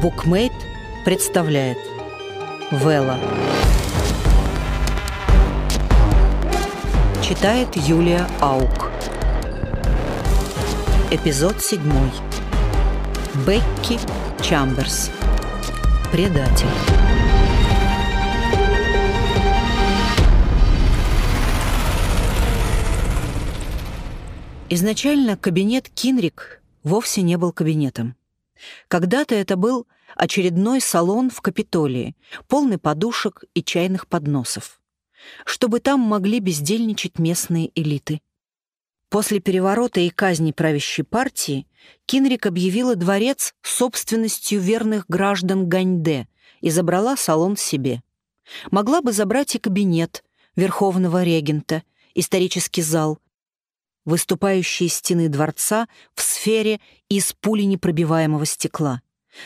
Букмейт представляет Вела Читает Юлия Аук. Эпизод седьмой. Бекки Чамберс. Предатель. Изначально кабинет Кинрик вовсе не был кабинетом. Когда-то это был очередной салон в Капитолии, полный подушек и чайных подносов, чтобы там могли бездельничать местные элиты. После переворота и казни правящей партии Кинрик объявила дворец собственностью верных граждан Ганьде и забрала салон себе. Могла бы забрать и кабинет верховного регента, исторический зал, выступающие стены дворца в сфере из пуленепробиваемого стекла.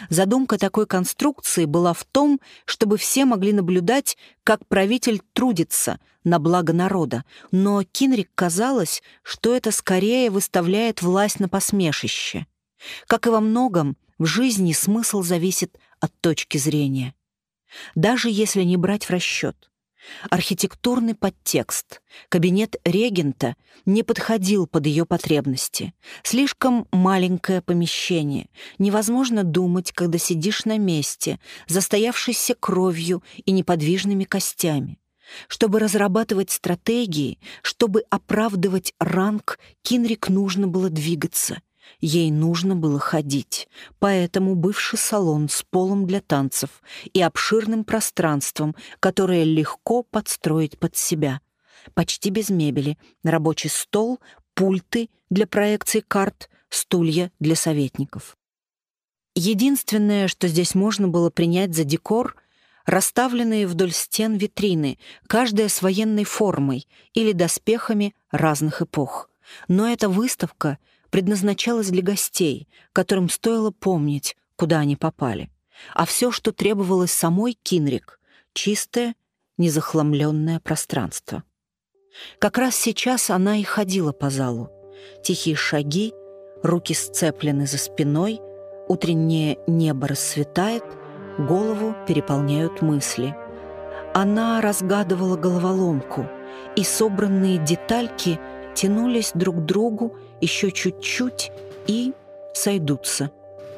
Задумка такой конструкции была в том, чтобы все могли наблюдать, как правитель трудится на благо народа, но Кинрик казалось, что это скорее выставляет власть на посмешище. Как и во многом, в жизни смысл зависит от точки зрения. Даже если не брать в расчет. Архитектурный подтекст. Кабинет регента не подходил под ее потребности. Слишком маленькое помещение. Невозможно думать, когда сидишь на месте, застоявшейся кровью и неподвижными костями. Чтобы разрабатывать стратегии, чтобы оправдывать ранг, Кинрик нужно было двигаться — Ей нужно было ходить, поэтому бывший салон с полом для танцев и обширным пространством, которое легко подстроить под себя. Почти без мебели, рабочий стол, пульты для проекции карт, стулья для советников. Единственное, что здесь можно было принять за декор — расставленные вдоль стен витрины, каждая с военной формой или доспехами разных эпох. Но эта выставка предназначалась для гостей, которым стоило помнить, куда они попали. А все, что требовалось самой Кинрик — чистое, незахламленное пространство. Как раз сейчас она и ходила по залу. Тихие шаги, руки сцеплены за спиной, утреннее небо расцветает, голову переполняют мысли. Она разгадывала головоломку, и собранные детальки тянулись друг к другу еще чуть-чуть и сойдутся.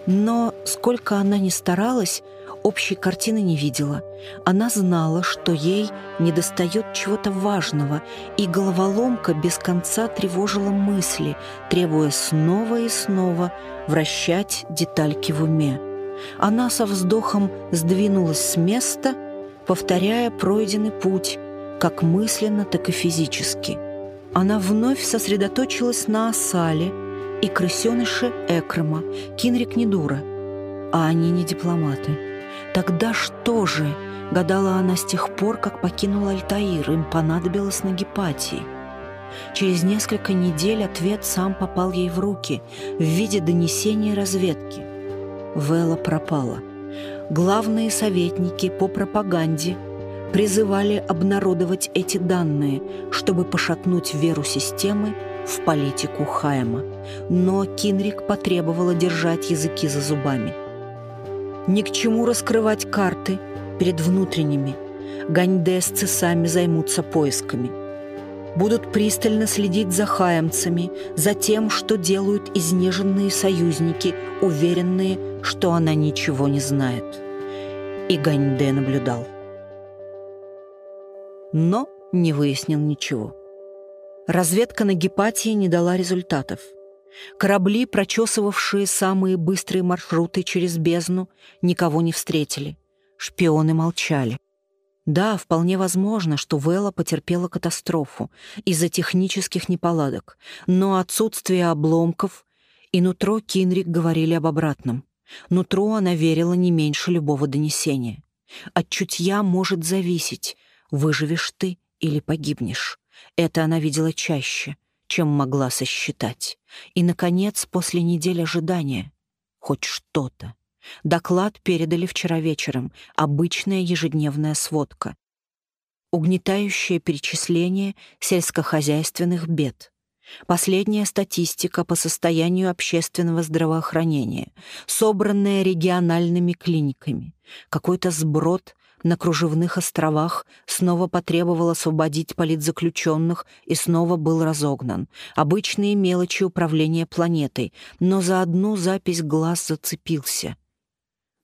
Но сколько она ни старалась, общей картины не видела. Она знала, что ей недостает чего-то важного, и головоломка без конца тревожила мысли, требуя снова и снова вращать детальки в уме. Она со вздохом сдвинулась с места, повторяя пройденный путь, как мысленно, так и физически — она вновь сосредоточилась на Асале и крысеныше Экрома. Кинрик не а они не дипломаты. Тогда что же, гадала она с тех пор, как покинула Альтаир, им понадобилось на Гепатии. Через несколько недель ответ сам попал ей в руки в виде донесения разведки. Вела пропала. Главные советники по пропаганде – призывали обнародовать эти данные, чтобы пошатнуть веру системы в политику Хайма. Но Кинрик потребовала держать языки за зубами. Ни к чему раскрывать карты перед внутренними. Ганьдесцы сами займутся поисками. Будут пристально следить за хаемцами, за тем, что делают изнеженные союзники, уверенные, что она ничего не знает. И Ганьде наблюдал но не выяснил ничего. Разведка на Гепатии не дала результатов. Корабли, прочесывавшие самые быстрые маршруты через бездну, никого не встретили. Шпионы молчали. Да, вполне возможно, что Вэлла потерпела катастрофу из-за технических неполадок, но отсутствие обломков и нутро Кинрик говорили об обратном. Нутро она верила не меньше любого донесения. От чутья может зависеть, выживешь ты или погибнешь. Это она видела чаще, чем могла сосчитать. И, наконец, после недели ожидания, хоть что-то. Доклад передали вчера вечером, обычная ежедневная сводка. Угнетающее перечисление сельскохозяйственных бед. Последняя статистика по состоянию общественного здравоохранения, собранная региональными клиниками. Какой-то сброд на кружевных островах снова потребовал освободить политзаключенных и снова был разогнан. Обычные мелочи управления планетой, но за одну запись глаз зацепился.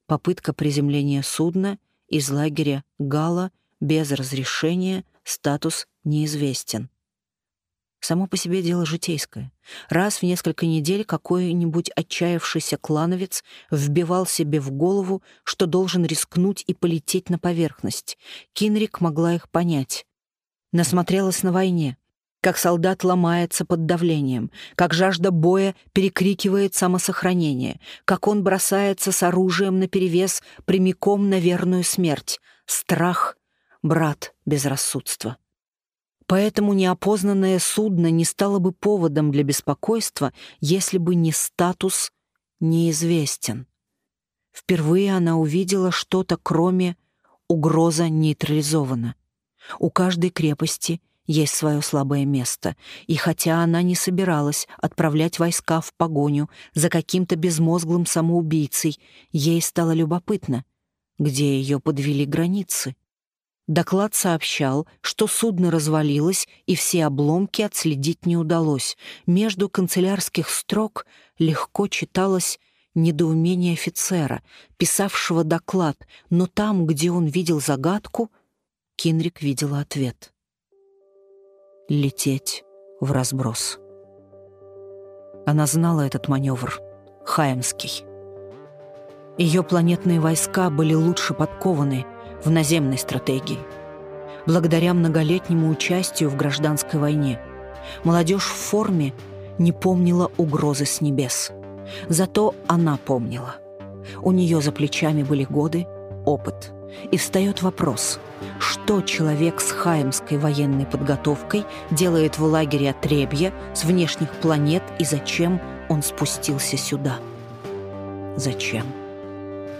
Попытка приземления судна из лагеря Гала без разрешения, статус неизвестен. Само по себе дело житейское. Раз в несколько недель какой-нибудь отчаявшийся клановец вбивал себе в голову, что должен рискнуть и полететь на поверхность. Кинрик могла их понять. Насмотрелась на войне, как солдат ломается под давлением, как жажда боя перекрикивает самосохранение, как он бросается с оружием наперевес прямиком на верную смерть. Страх — брат безрассудства. Поэтому неопознанное судно не стало бы поводом для беспокойства, если бы не статус неизвестен. Впервые она увидела что-то, кроме «угроза нейтрализована». У каждой крепости есть свое слабое место, и хотя она не собиралась отправлять войска в погоню за каким-то безмозглым самоубийцей, ей стало любопытно, где ее подвели границы. Доклад сообщал, что судно развалилось, и все обломки отследить не удалось. Между канцелярских строк легко читалось недоумение офицера, писавшего доклад, но там, где он видел загадку, Кинрик видела ответ. Лететь в разброс. Она знала этот маневр, Хаемский. Ее планетные войска были лучше подкованы — в наземной стратегии. Благодаря многолетнему участию в гражданской войне молодежь в форме не помнила угрозы с небес. Зато она помнила. У нее за плечами были годы, опыт. И встает вопрос, что человек с хаемской военной подготовкой делает в лагере Отребья с внешних планет и зачем он спустился сюда? Зачем?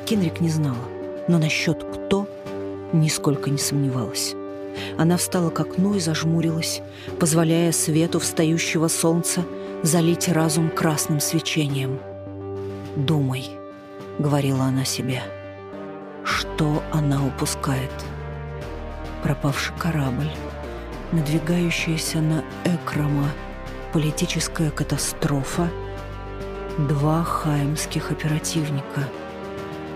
Кенрик не знала, но насчет «кто» нисколько не сомневалась. Она встала к окну и зажмурилась, позволяя свету встающего солнца залить разум красным свечением. «Думай», — говорила она себе, — «что она упускает?» Пропавший корабль, надвигающаяся на Экрама политическая катастрофа, два хаймских оперативника —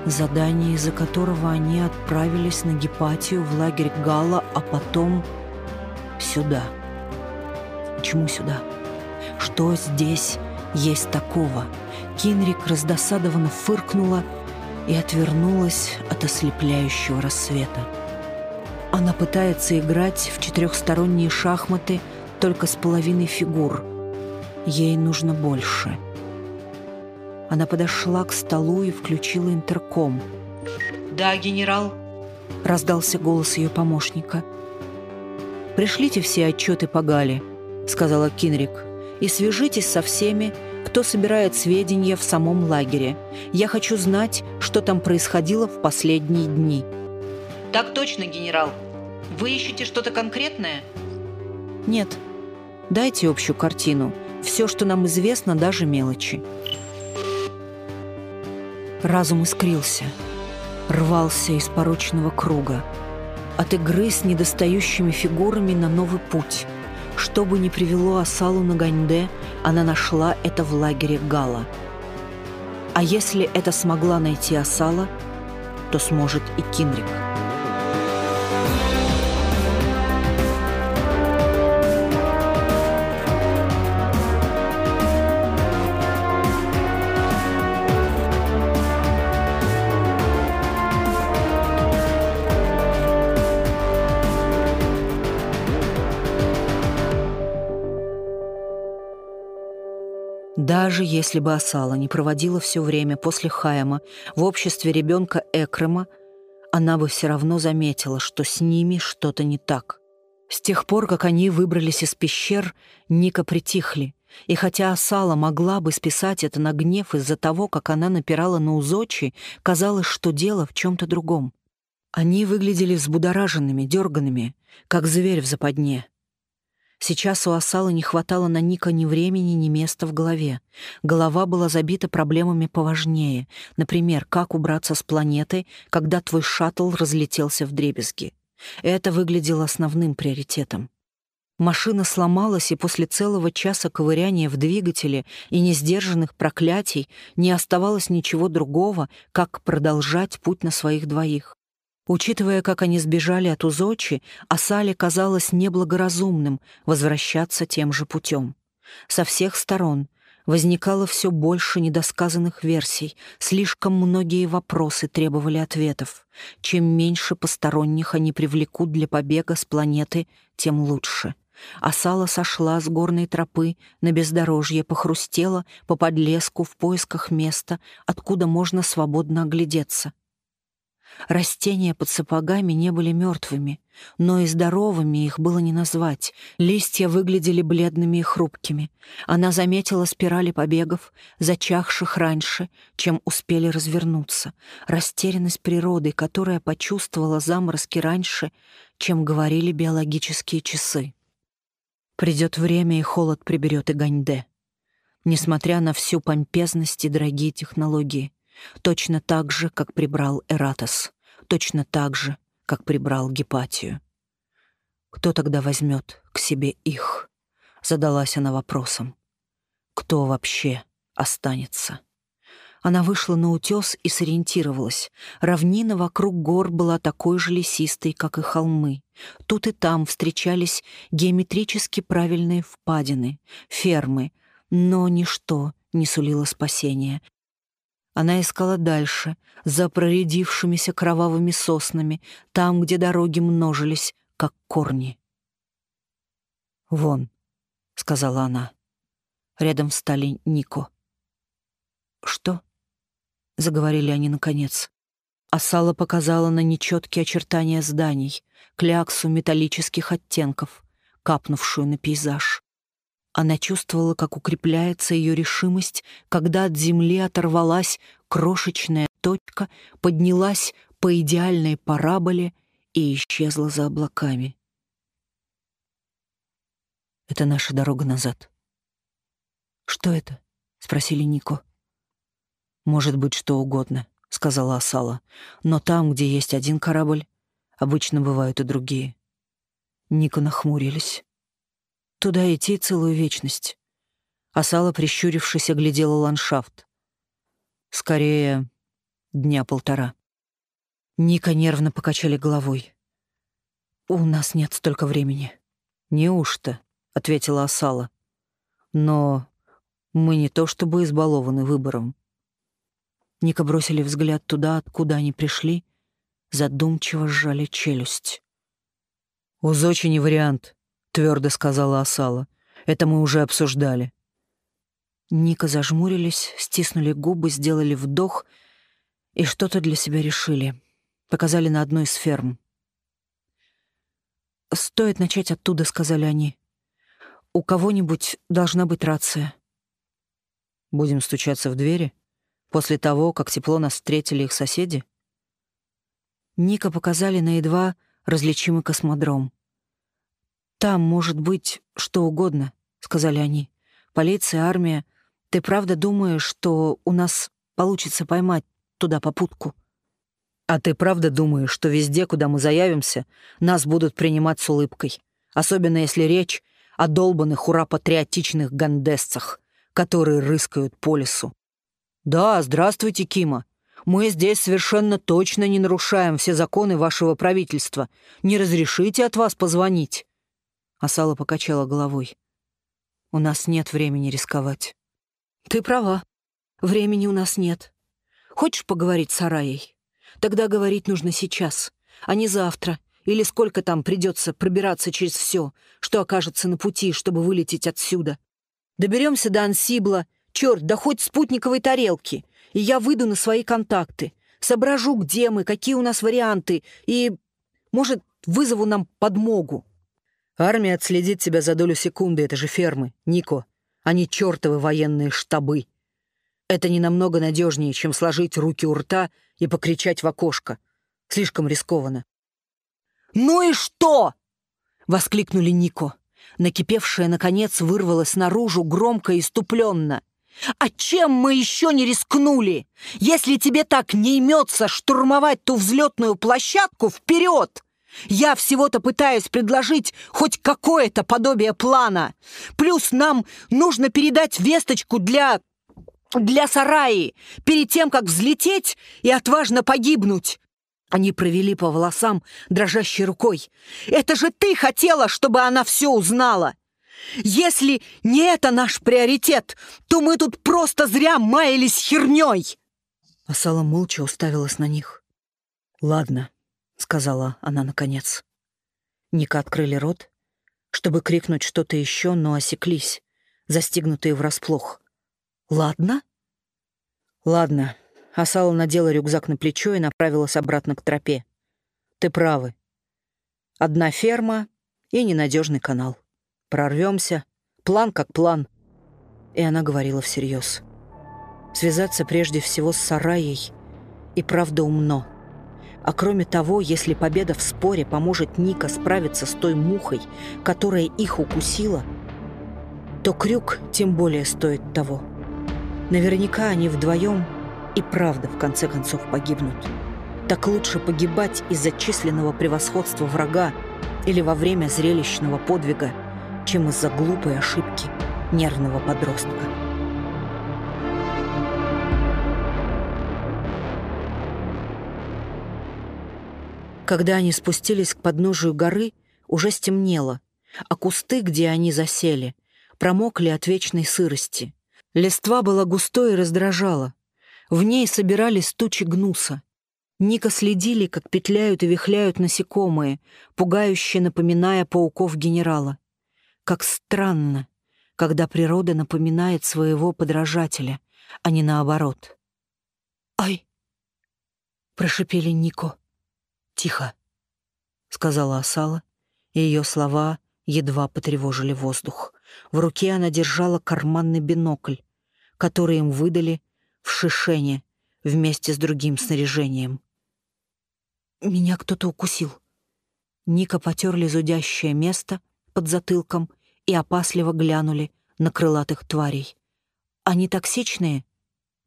задание из-за которого они отправились на Гепатию в лагерь Гала, а потом сюда. Почему сюда? Что здесь есть такого? Кинрик раздосадованно фыркнула и отвернулась от ослепляющего рассвета. Она пытается играть в четырехсторонние шахматы только с половиной фигур. Ей нужно больше — она подошла к столу и включила интерком. «Да, генерал», — раздался голос ее помощника. «Пришлите все отчеты по Гале», — сказала Кинрик, «и свяжитесь со всеми, кто собирает сведения в самом лагере. Я хочу знать, что там происходило в последние дни». «Так точно, генерал. Вы ищете что-то конкретное?» «Нет. Дайте общую картину. Все, что нам известно, даже мелочи». Разум искрился, рвался из порочного круга, от игры с недостающими фигурами на новый путь. Что бы ни привело Асалу на Ганьде, она нашла это в лагере Гала. А если это смогла найти Асала, то сможет и Кинрик. Даже если бы Асала не проводила все время после Хайма в обществе ребенка Экрема, она бы все равно заметила, что с ними что-то не так. С тех пор, как они выбрались из пещер, Ника притихли, и хотя Асала могла бы списать это на гнев из-за того, как она напирала на Узочи, казалось, что дело в чем-то другом. Они выглядели взбудораженными, дерганными, как зверь в западне. Сейчас у Асалы не хватало на Ника ни времени, ни места в голове. Голова была забита проблемами поважнее. Например, как убраться с планеты, когда твой шаттл разлетелся в дребезги. Это выглядело основным приоритетом. Машина сломалась, и после целого часа ковыряния в двигателе и несдержанных проклятий не оставалось ничего другого, как продолжать путь на своих двоих. Учитывая, как они сбежали от Узочи, Асале казалось неблагоразумным возвращаться тем же путем. Со всех сторон возникало все больше недосказанных версий, слишком многие вопросы требовали ответов. Чем меньше посторонних они привлекут для побега с планеты, тем лучше. Асала сошла с горной тропы, на бездорожье похрустела по подлеску в поисках места, откуда можно свободно оглядеться — Растения под сапогами не были мертвыми, но и здоровыми их было не назвать. Листья выглядели бледными и хрупкими. Она заметила спирали побегов, зачахших раньше, чем успели развернуться. Растерянность природы, которая почувствовала заморозки раньше, чем говорили биологические часы. Придет время, и холод приберет и Ганьде. Несмотря на всю помпезность и дорогие технологии — Точно так же, как прибрал Эратос. Точно так же, как прибрал Гепатию. Кто тогда возьмет к себе их? Задалась она вопросом. Кто вообще останется? Она вышла на утес и сориентировалась. Равнина вокруг гор была такой же лесистой, как и холмы. Тут и там встречались геометрически правильные впадины, фермы, но ничто не сулило спасения, она искала дальше, за проредившимися кровавыми соснами, там, где дороги множились, как корни. «Вон», — сказала она. Рядом встали Нико. «Что?» — заговорили они наконец. Асала показала на нечеткие очертания зданий, кляксу металлических оттенков, капнувшую на пейзаж. Она чувствовала, как укрепляется ее решимость, когда от земли оторвалась крошечная точка, поднялась по идеальной параболе и исчезла за облаками. «Это наша дорога назад». «Что это?» — спросили Нико. «Может быть, что угодно», — сказала Асала. «Но там, где есть один корабль, обычно бывают и другие». Нико нахмурились. Туда идти целую вечность. Асала, прищурившись, оглядела ландшафт. Скорее, дня полтора. Ника нервно покачали головой. «У нас нет столько времени». «Неужто?» — ответила Асала. «Но мы не то чтобы избалованы выбором». Ника бросили взгляд туда, откуда они пришли, задумчиво сжали челюсть. «Узочи не вариант», твердо сказала Асала. «Это мы уже обсуждали». Ника зажмурились, стиснули губы, сделали вдох и что-то для себя решили. Показали на одной из ферм. «Стоит начать оттуда», — сказали они. «У кого-нибудь должна быть рация». «Будем стучаться в двери? После того, как тепло нас встретили их соседи?» Ника показали на едва различимый космодром. «Там может быть что угодно», — сказали они. «Полиция, армия. Ты правда думаешь, что у нас получится поймать туда попутку?» «А ты правда думаешь, что везде, куда мы заявимся, нас будут принимать с улыбкой? Особенно если речь о долбанных ура-патриотичных гандесцах, которые рыскают по лесу. «Да, здравствуйте, Кима. Мы здесь совершенно точно не нарушаем все законы вашего правительства. Не разрешите от вас позвонить?» Асала покачала головой. «У нас нет времени рисковать». «Ты права. Времени у нас нет. Хочешь поговорить с Араей? Тогда говорить нужно сейчас, а не завтра, или сколько там придется пробираться через все, что окажется на пути, чтобы вылететь отсюда. Доберемся до Ансибла, черт, да хоть спутниковой тарелки, и я выйду на свои контакты, соображу, где мы, какие у нас варианты, и, может, вызову нам подмогу. Армия отследит тебя за долю секунды, это же фермы, Нико, а не чертовы военные штабы. Это не намного надежнее, чем сложить руки у рта и покричать в окошко. Слишком рискованно. «Ну и что?» — воскликнули Нико. Накипевшая, наконец, вырвалась наружу громко и иступленно. «А чем мы еще не рискнули? Если тебе так не имется штурмовать ту взлетную площадку, вперед! Я всего-то пытаюсь предложить хоть какое-то подобие плана. Плюс нам нужно передать весточку для... для сараи, перед тем, как взлететь и отважно погибнуть. Они провели по волосам дрожащей рукой. «Это же ты хотела, чтобы она все узнала! Если не это наш приоритет, то мы тут просто зря маялись херней!» Асала молча уставилась на них. «Ладно», — сказала она наконец. Ника открыли рот, чтобы крикнуть что-то еще, но осеклись, застигнутые врасплох. «Ладно?» «Ладно», Асала надела рюкзак на плечо и направилась обратно к тропе. «Ты правы. Одна ферма и ненадежный канал. Прорвемся. План как план». И она говорила всерьез. Связаться прежде всего с Сараей и правда умно. А кроме того, если победа в споре поможет Ника справиться с той мухой, которая их укусила, то крюк тем более стоит того. Наверняка они вдвоем и правда в конце концов погибнут. Так лучше погибать из-за численного превосходства врага или во время зрелищного подвига, чем из-за глупой ошибки нервного подростка. Когда они спустились к подножию горы, уже стемнело, а кусты, где они засели, промокли от вечной сырости. Листва была густой и раздражала. В ней собирались тучи гнуса. Ника следили, как петляют и вихляют насекомые, пугающе напоминая пауков генерала. Как странно, когда природа напоминает своего подражателя, а не наоборот. «Ай!» — прошипели Нико. «Тихо», — сказала Асала, и ее слова едва потревожили воздух. В руке она держала карманный бинокль, который им выдали в Шишене вместе с другим снаряжением. Меня кто-то укусил. Ника потерли зудящее место под затылком и опасливо глянули на крылатых тварей. Они токсичные?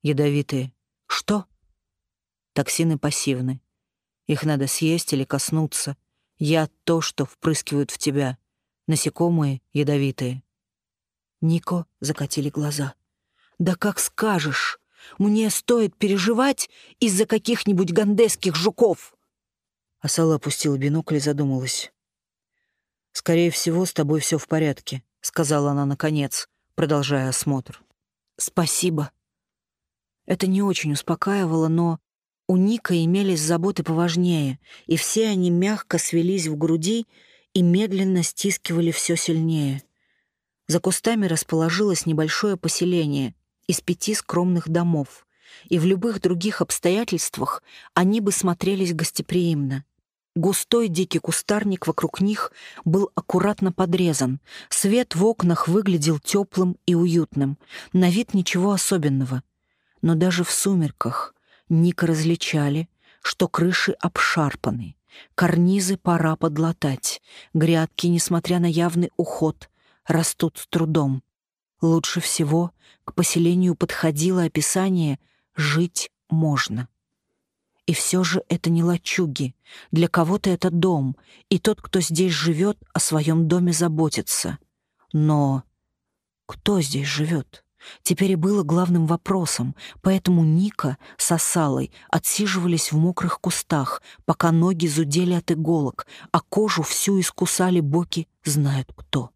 Ядовитые. Что? Токсины пассивны. Их надо съесть или коснуться. Яд — то, что впрыскивают в тебя. Насекомые ядовитые. Нико закатили глаза. «Да как скажешь!» Мне стоит переживать из-за каких-нибудь гандесских жуков. Асала опустила бинокль и задумалась. «Скорее всего, с тобой все в порядке», — сказала она наконец, продолжая осмотр. «Спасибо». Это не очень успокаивало, но у Ника имелись заботы поважнее, и все они мягко свелись в груди и медленно стискивали все сильнее. За кустами расположилось небольшое поселение, из пяти скромных домов, и в любых других обстоятельствах они бы смотрелись гостеприимно. Густой дикий кустарник вокруг них был аккуратно подрезан, свет в окнах выглядел теплым и уютным, на вид ничего особенного. Но даже в сумерках Ника различали, что крыши обшарпаны, карнизы пора подлатать, грядки, несмотря на явный уход, растут с трудом. Лучше всего к поселению подходило описание «жить можно». И все же это не лачуги. Для кого-то это дом, и тот, кто здесь живет, о своем доме заботится. Но кто здесь живет? Теперь и было главным вопросом, поэтому Ника с Осалой отсиживались в мокрых кустах, пока ноги зудели от иголок, а кожу всю искусали боки знают кто.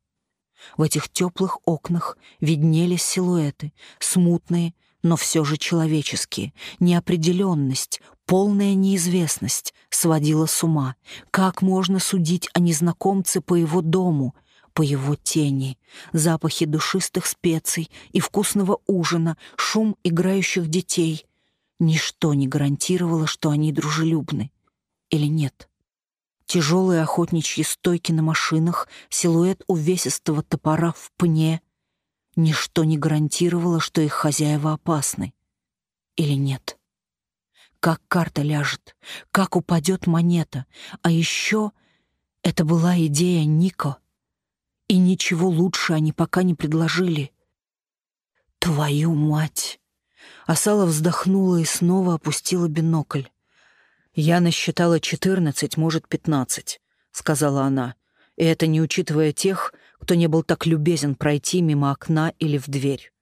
В этих теплых окнах виднелись силуэты, смутные, но все же человеческие. Неопределенность, полная неизвестность сводила с ума. Как можно судить о незнакомце по его дому, по его тени? Запахи душистых специй и вкусного ужина, шум играющих детей. Ничто не гарантировало, что они дружелюбны. Или нет? Тяжелые охотничьи стойки на машинах, силуэт увесистого топора в пне. Ничто не гарантировало, что их хозяева опасны. Или нет? Как карта ляжет, как упадет монета. А еще это была идея Нико. И ничего лучше они пока не предложили. Твою мать! Асала вздохнула и снова опустила бинокль. «Я насчитала четырнадцать, может, пятнадцать», — сказала она. «И это не учитывая тех, кто не был так любезен пройти мимо окна или в дверь».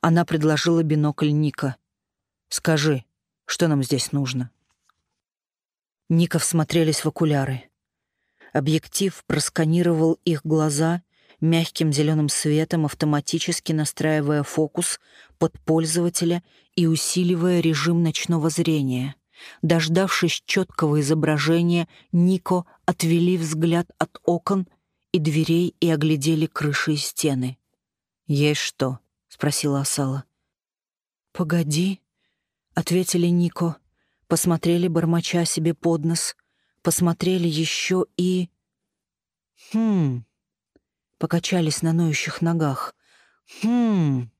Она предложила бинокль Ника. «Скажи, что нам здесь нужно?» Ника всмотрелись в окуляры. Объектив просканировал их глаза мягким зеленым светом, автоматически настраивая фокус под пользователя и усиливая режим ночного зрения. Дождавшись четкого изображения, Нико отвели взгляд от окон и дверей и оглядели крыши и стены. «Есть что?» — спросила Асала. «Погоди», — ответили Нико. Посмотрели, бормоча себе под нос. Посмотрели еще и... «Хм...» Покачались на ноющих ногах. «Хм...»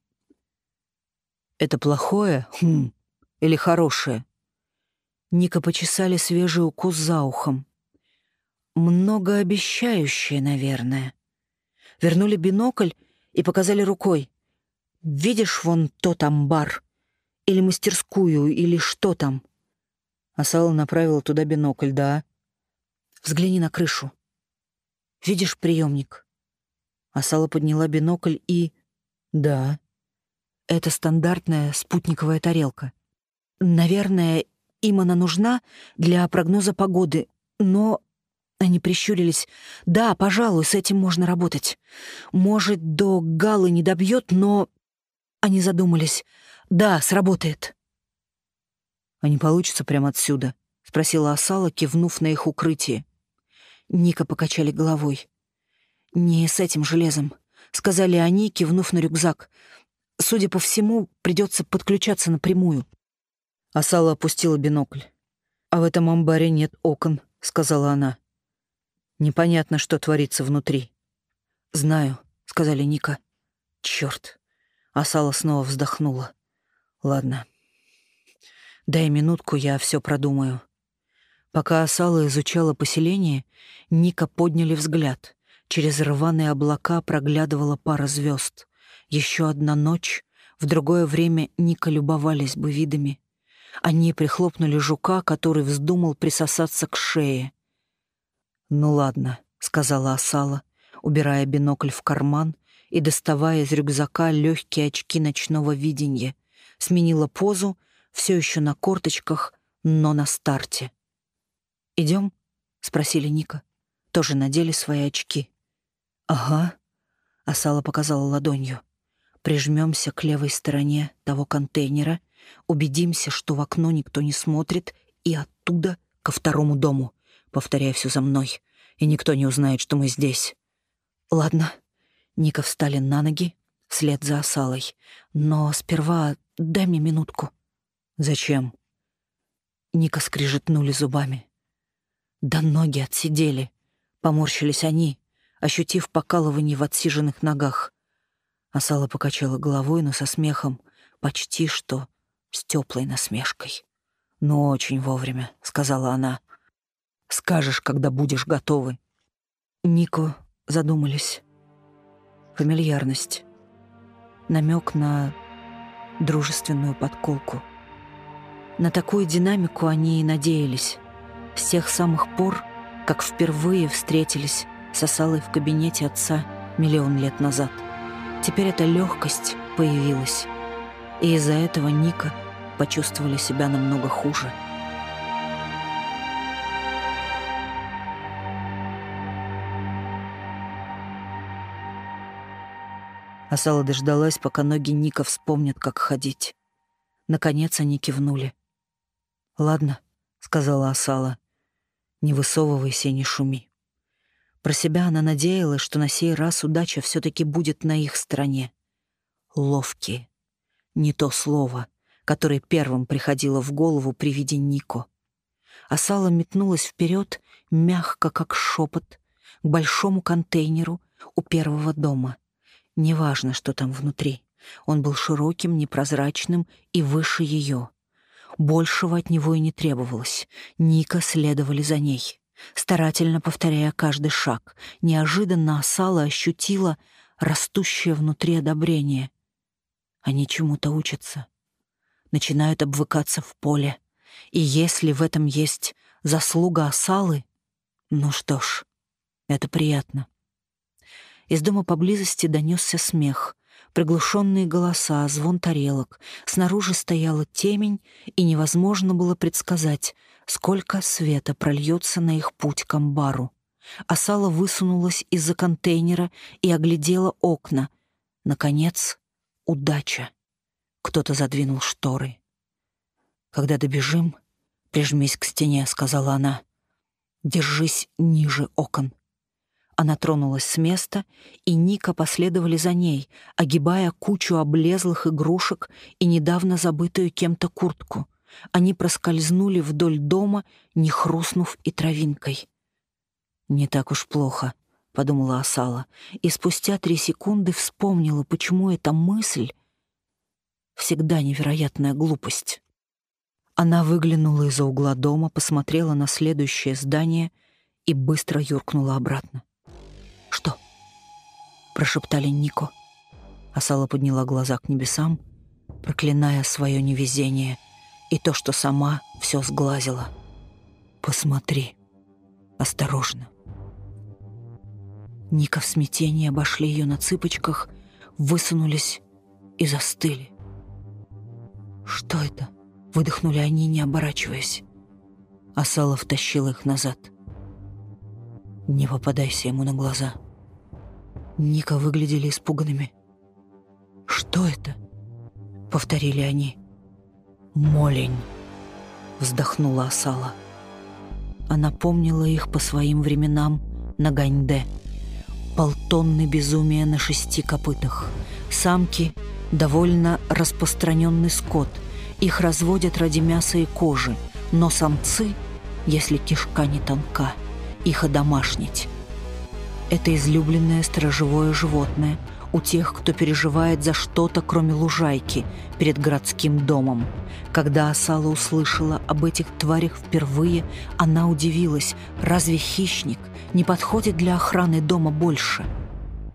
«Это плохое? Хм... Или хорошее?» Ника почесали свежий укус за ухом. Многообещающее, наверное. Вернули бинокль и показали рукой. «Видишь вон тот амбар? Или мастерскую, или что там?» Асала направила туда бинокль, да. «Взгляни на крышу. Видишь приемник?» Асала подняла бинокль и... «Да». Это стандартная спутниковая тарелка. Наверное, им она нужна для прогноза погоды, но они прищурились. «Да, пожалуй, с этим можно работать. Может, до Галы не добьет, но...» Они задумались. «Да, сработает». «А не получится прямо отсюда?» — спросила Асала, кивнув на их укрытие. Ника покачали головой. «Не с этим железом», — сказали они, кивнув на рюкзак. «Судя по всему, придется подключаться напрямую». Асала опустила бинокль. «А в этом амбаре нет окон», — сказала она. «Непонятно, что творится внутри». «Знаю», — сказали Ника. «Чёрт». Асала снова вздохнула. «Ладно. Дай минутку, я все продумаю». Пока Асала изучала поселение, Ника подняли взгляд. Через рваные облака проглядывала пара звезд. Еще одна ночь, в другое время Ника любовались бы видами. Они прихлопнули жука, который вздумал присосаться к шее. «Ну ладно», — сказала Асала, убирая бинокль в карман и доставая из рюкзака легкие очки ночного видения. Сменила позу, все еще на корточках, но на старте. Идем? спросили Ника. Тоже надели свои очки. «Ага», — Асала показала ладонью. Прижмемся к левой стороне того контейнера, убедимся, что в окно никто не смотрит, и оттуда ко второму дому. Повторяй все за мной, и никто не узнает, что мы здесь. Ладно. Ника встали на ноги, вслед за Асалой. Но сперва дай мне минутку. Зачем? Ника скрижетнули зубами. Да ноги отсидели. Поморщились они, ощутив покалывание в отсиженных ногах. Асала покачала головой, но со смехом, почти что с теплой насмешкой. «Ну, очень вовремя», — сказала она. «Скажешь, когда будешь готовы». Нико задумались. Фамильярность. намек на дружественную подколку. На такую динамику они и надеялись. С тех самых пор, как впервые встретились с Асалой в кабинете отца миллион лет назад — Теперь эта легкость появилась, и из-за этого Ника почувствовали себя намного хуже. Асала дождалась, пока ноги Ника вспомнят, как ходить. Наконец они кивнули. «Ладно», — сказала Асала, — «не высовывайся не шуми». Про себя она надеялась, что на сей раз удача все таки будет на их стороне. Ловкие. Не то слово, которое первым приходило в голову при виде Нико. Асала метнулась вперед, мягко, как шепот, к большому контейнеру у первого дома. Неважно, что там внутри. Он был широким, непрозрачным и выше ее. Большего от него и не требовалось. Ника следовали за ней. Старательно повторяя каждый шаг, неожиданно Асала ощутила растущее внутри одобрение. Они чему-то учатся, начинают обвыкаться в поле. И если в этом есть заслуга Асалы, ну что ж, это приятно. Из дома поблизости донесся смех, приглушенные голоса, звон тарелок. Снаружи стояла темень, и невозможно было предсказать, сколько света прольется на их путь к амбару. Асала высунулась из-за контейнера и оглядела окна. Наконец, удача. Кто-то задвинул шторы. «Когда добежим, прижмись к стене», — сказала она. «Держись ниже окон». Она тронулась с места, и Ника последовали за ней, огибая кучу облезлых игрушек и недавно забытую кем-то куртку. Они проскользнули вдоль дома, не хрустнув и травинкой. «Не так уж плохо», — подумала Асала, и спустя три секунды вспомнила, почему эта мысль — всегда невероятная глупость. Она выглянула из-за угла дома, посмотрела на следующее здание и быстро юркнула обратно. Прошептали Нико. Асала подняла глаза к небесам, проклиная свое невезение и то, что сама все сглазила. «Посмотри. Осторожно». Ника в смятении обошли ее на цыпочках, высунулись и застыли. «Что это?» — выдохнули они, не оборачиваясь. Асала втащила их назад — не попадайся ему на глаза. Ника выглядели испуганными. «Что это?» — повторили они. «Молень», — вздохнула Асала. Она помнила их по своим временам на Ганьде. Полтонны безумия на шести копытах. Самки — довольно распространенный скот. Их разводят ради мяса и кожи. Но самцы, если кишка не тонка — их одомашнить. Это излюбленное сторожевое животное у тех, кто переживает за что-то, кроме лужайки, перед городским домом. Когда Асала услышала об этих тварях впервые, она удивилась, разве хищник не подходит для охраны дома больше –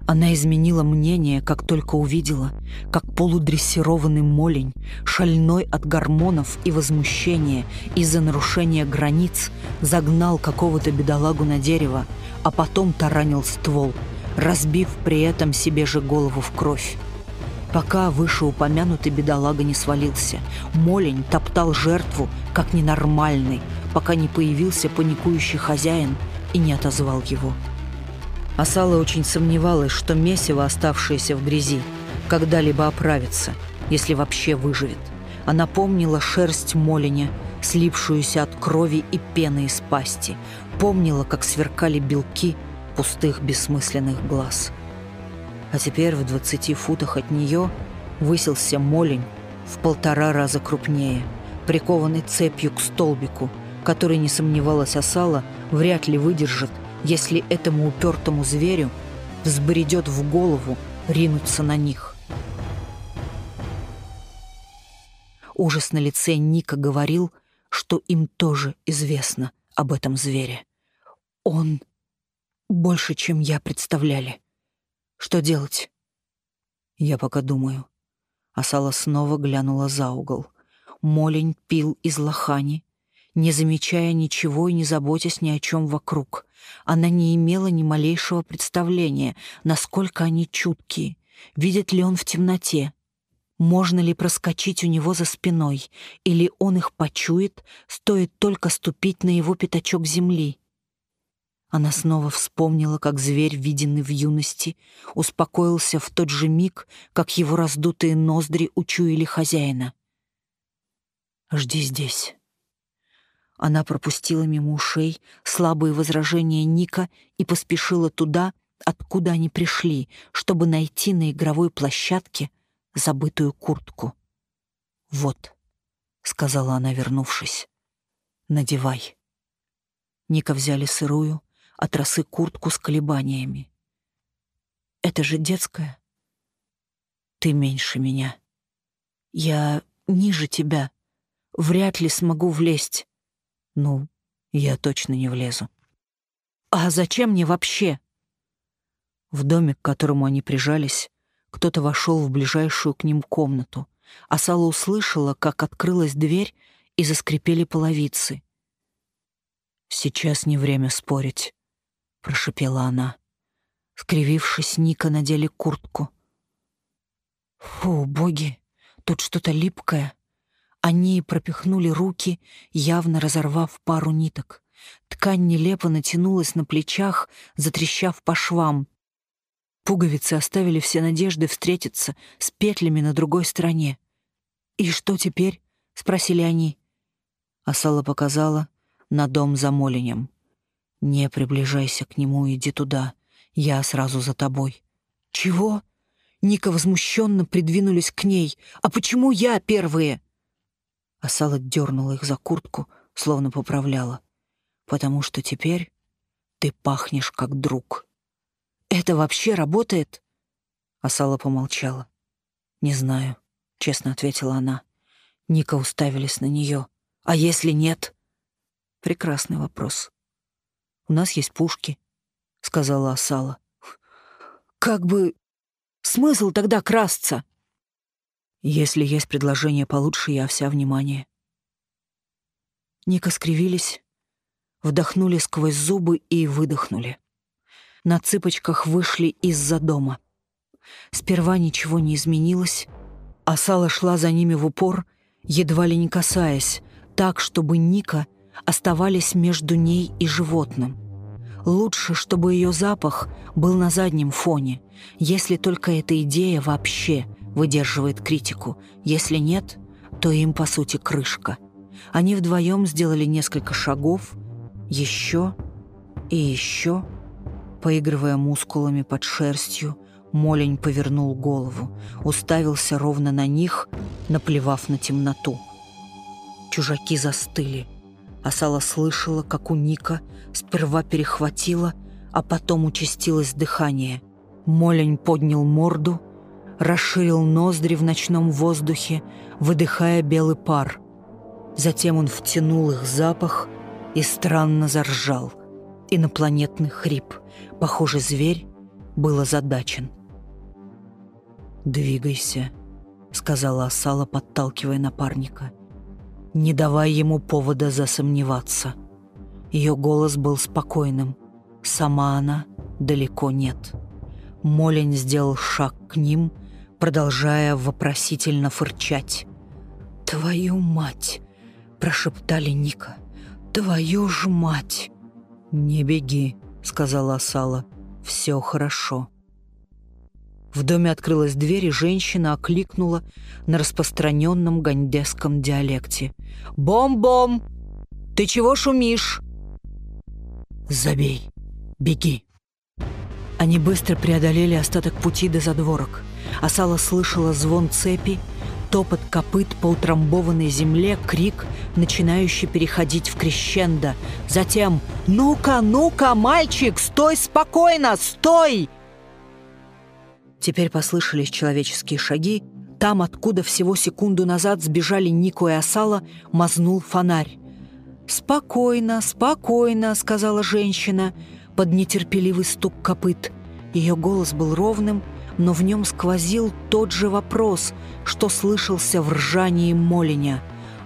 она изменила мнение, как только увидела, как полудрессированный молень, шальной от гормонов и возмущения из-за нарушения границ, загнал какого-то бедолагу на дерево, а потом таранил ствол, разбив при этом себе же голову в кровь. Пока вышеупомянутый бедолага не свалился, молень топтал жертву, как ненормальный, пока не появился паникующий хозяин и не отозвал его. Асала очень сомневалась, что месиво, оставшееся в грязи, когда-либо оправится, если вообще выживет. Она помнила шерсть моленя, слипшуюся от крови и пены из пасти, помнила, как сверкали белки пустых бессмысленных глаз. А теперь в двадцати футах от нее высился молень в полтора раза крупнее, прикованный цепью к столбику, который, не сомневалась Асала, вряд ли выдержит если этому упертому зверю взбредет в голову ринуться на них. Ужас на лице Ника говорил, что им тоже известно об этом звере. Он больше, чем я представляли. Что делать? Я пока думаю. Асала снова глянула за угол. Молень пил из лохани, не замечая ничего и не заботясь ни о чем вокруг. Она не имела ни малейшего представления, насколько они чуткие, видит ли он в темноте, можно ли проскочить у него за спиной, или он их почует, стоит только ступить на его пятачок земли. Она снова вспомнила, как зверь, виденный в юности, успокоился в тот же миг, как его раздутые ноздри учуяли хозяина. «Жди здесь». Она пропустила мимо ушей слабые возражения Ника и поспешила туда, откуда они пришли, чтобы найти на игровой площадке забытую куртку. «Вот», — сказала она, вернувшись, — «надевай». Ника взяли сырую, от росы куртку с колебаниями. «Это же детская?» «Ты меньше меня. Я ниже тебя. Вряд ли смогу влезть. Ну, я точно не влезу. «А зачем мне вообще?» В доме, к которому они прижались, кто-то вошел в ближайшую к ним комнату, а Сала услышала, как открылась дверь и заскрипели половицы. «Сейчас не время спорить», — прошепела она. Скривившись, Ника надели куртку. «Фу, боги, тут что-то липкое». Они пропихнули руки, явно разорвав пару ниток. Ткань нелепо натянулась на плечах, затрещав по швам. Пуговицы оставили все надежды встретиться с петлями на другой стороне. «И что теперь?» — спросили они. Асала показала на дом за моленем. «Не приближайся к нему, иди туда. Я сразу за тобой». «Чего?» Ника возмущенно придвинулись к ней. «А почему я первые?» Асала дернула их за куртку, словно поправляла. «Потому что теперь ты пахнешь как друг». «Это вообще работает?» Асала помолчала. «Не знаю», — честно ответила она. Ника уставились на нее. «А если нет?» «Прекрасный вопрос. У нас есть пушки», — сказала Асала. «Как бы... Смысл тогда красться?» «Если есть предложение получше, я вся внимание». Ника скривились, вдохнули сквозь зубы и выдохнули на цыпочках вышли из-за дома. Сперва ничего не изменилось, а Сала шла за ними в упор, едва ли не касаясь, так, чтобы Ника оставались между ней и животным. Лучше, чтобы ее запах был на заднем фоне, если только эта идея вообще выдерживает критику. Если нет, то им, по сути, крышка. Они вдвоем сделали несколько шагов, еще и еще, Поигрывая мускулами под шерстью, Молень повернул голову, уставился ровно на них, наплевав на темноту. Чужаки застыли. Асала слышала, как у Ника сперва перехватило, а потом участилось дыхание. Молень поднял морду, расширил ноздри в ночном воздухе, выдыхая белый пар. Затем он втянул их запах и странно заржал. Инопланетный хрип — Похоже, зверь был озадачен. «Двигайся», — сказала Асала, подталкивая напарника. «Не давай ему повода засомневаться». Ее голос был спокойным. Сама она далеко нет. Молень сделал шаг к ним, продолжая вопросительно фырчать. «Твою мать!» — прошептали Ника. «Твою ж мать!» «Не беги», сказала Асала. «Все хорошо». В доме открылась дверь, и женщина окликнула на распространенном гандесском диалекте. «Бом-бом! Ты чего шумишь?» «Забей! Беги!» Они быстро преодолели остаток пути до задворок. Асала слышала звон цепи, топот копыт по утрамбованной земле, крик, начинающий переходить в крещендо. Затем «Ну-ка, ну-ка, мальчик, стой спокойно, стой!» Теперь послышались человеческие шаги. Там, откуда всего секунду назад сбежали Нико и Асала, мазнул фонарь. «Спокойно, спокойно», — сказала женщина, под нетерпеливый стук копыт. Ее голос был ровным, но в нем сквозил тот же вопрос, что слышался в ржании Молиня.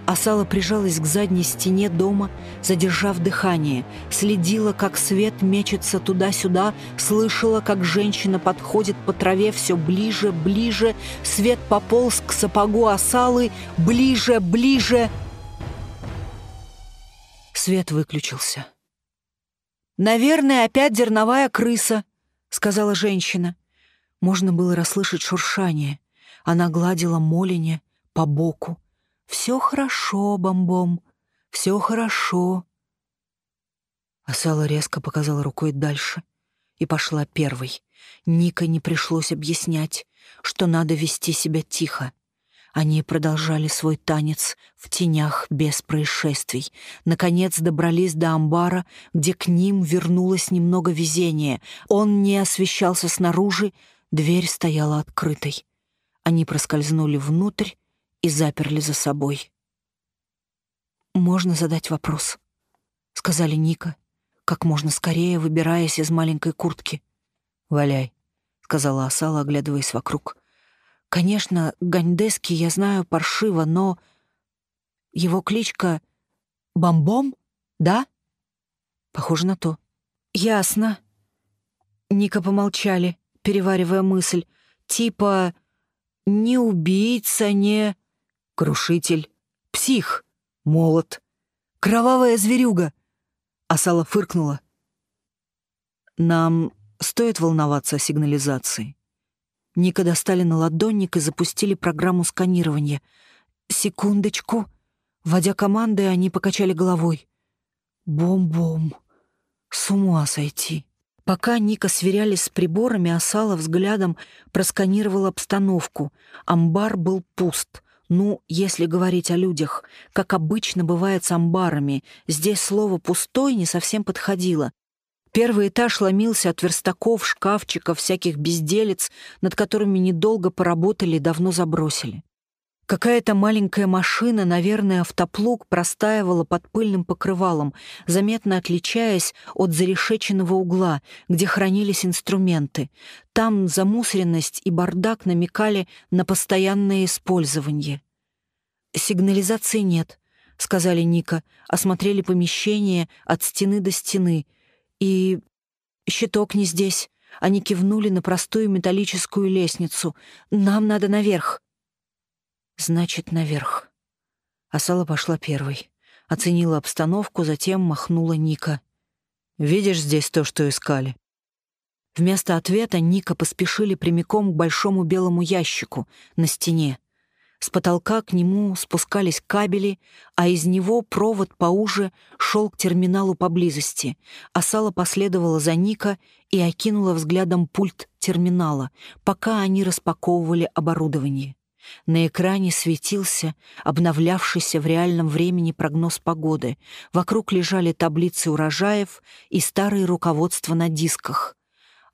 Асала прижалась к задней стене дома, задержав дыхание, следила, как свет мечется туда-сюда, слышала, как женщина подходит по траве все ближе, ближе, свет пополз к сапогу Асалы, ближе, ближе. Свет выключился. «Наверное, опять зерновая крыса», — сказала женщина. Можно было расслышать шуршание. Она гладила Молине по боку. «Все хорошо, бомбом, все хорошо». Асала резко показала рукой дальше и пошла первой. Ника не пришлось объяснять, что надо вести себя тихо. Они продолжали свой танец в тенях без происшествий. Наконец добрались до амбара, где к ним вернулось немного везения. Он не освещался снаружи, Дверь стояла открытой. Они проскользнули внутрь и заперли за собой. «Можно задать вопрос?» — сказали Ника, как можно скорее выбираясь из маленькой куртки. «Валяй», — сказала Асала, оглядываясь вокруг. «Конечно, Ганьдески я знаю паршиво, но...» «Его кличка Бомбом, да?» «Похоже на то». «Ясно». Ника помолчали, переваривая мысль. «Типа не убийца, не...» «Крушитель, псих, молот, кровавая зверюга». Асала фыркнула. «Нам стоит волноваться о сигнализации». Ника достали на ладонник и запустили программу сканирования. «Секундочку». Вводя команды, они покачали головой. «Бом-бом. С ума сойти». Пока Ника сверялись с приборами, Асала взглядом просканировал обстановку. Амбар был пуст. Ну, если говорить о людях, как обычно бывает с амбарами, здесь слово «пустой» не совсем подходило. Первый этаж ломился от верстаков, шкафчиков, всяких безделец, над которыми недолго поработали и давно забросили. Какая-то маленькая машина, наверное, автоплуг, простаивала под пыльным покрывалом, заметно отличаясь от зарешеченного угла, где хранились инструменты. Там замусоренность и бардак намекали на постоянное использование. «Сигнализации нет», — сказали Ника, осмотрели помещение от стены до стены. «И щиток не здесь». Они кивнули на простую металлическую лестницу. «Нам надо наверх». Значит, наверх. Асала пошла первой. Оценила обстановку, затем махнула Ника. «Видишь здесь то, что искали?» Вместо ответа Ника поспешили прямиком к большому белому ящику на стене. С потолка к нему спускались кабели, а из него провод поуже шел к терминалу поблизости. Асала последовала за Ника и окинула взглядом пульт терминала, пока они распаковывали оборудование. На экране светился обновлявшийся в реальном времени прогноз погоды. Вокруг лежали таблицы урожаев и старые руководства на дисках.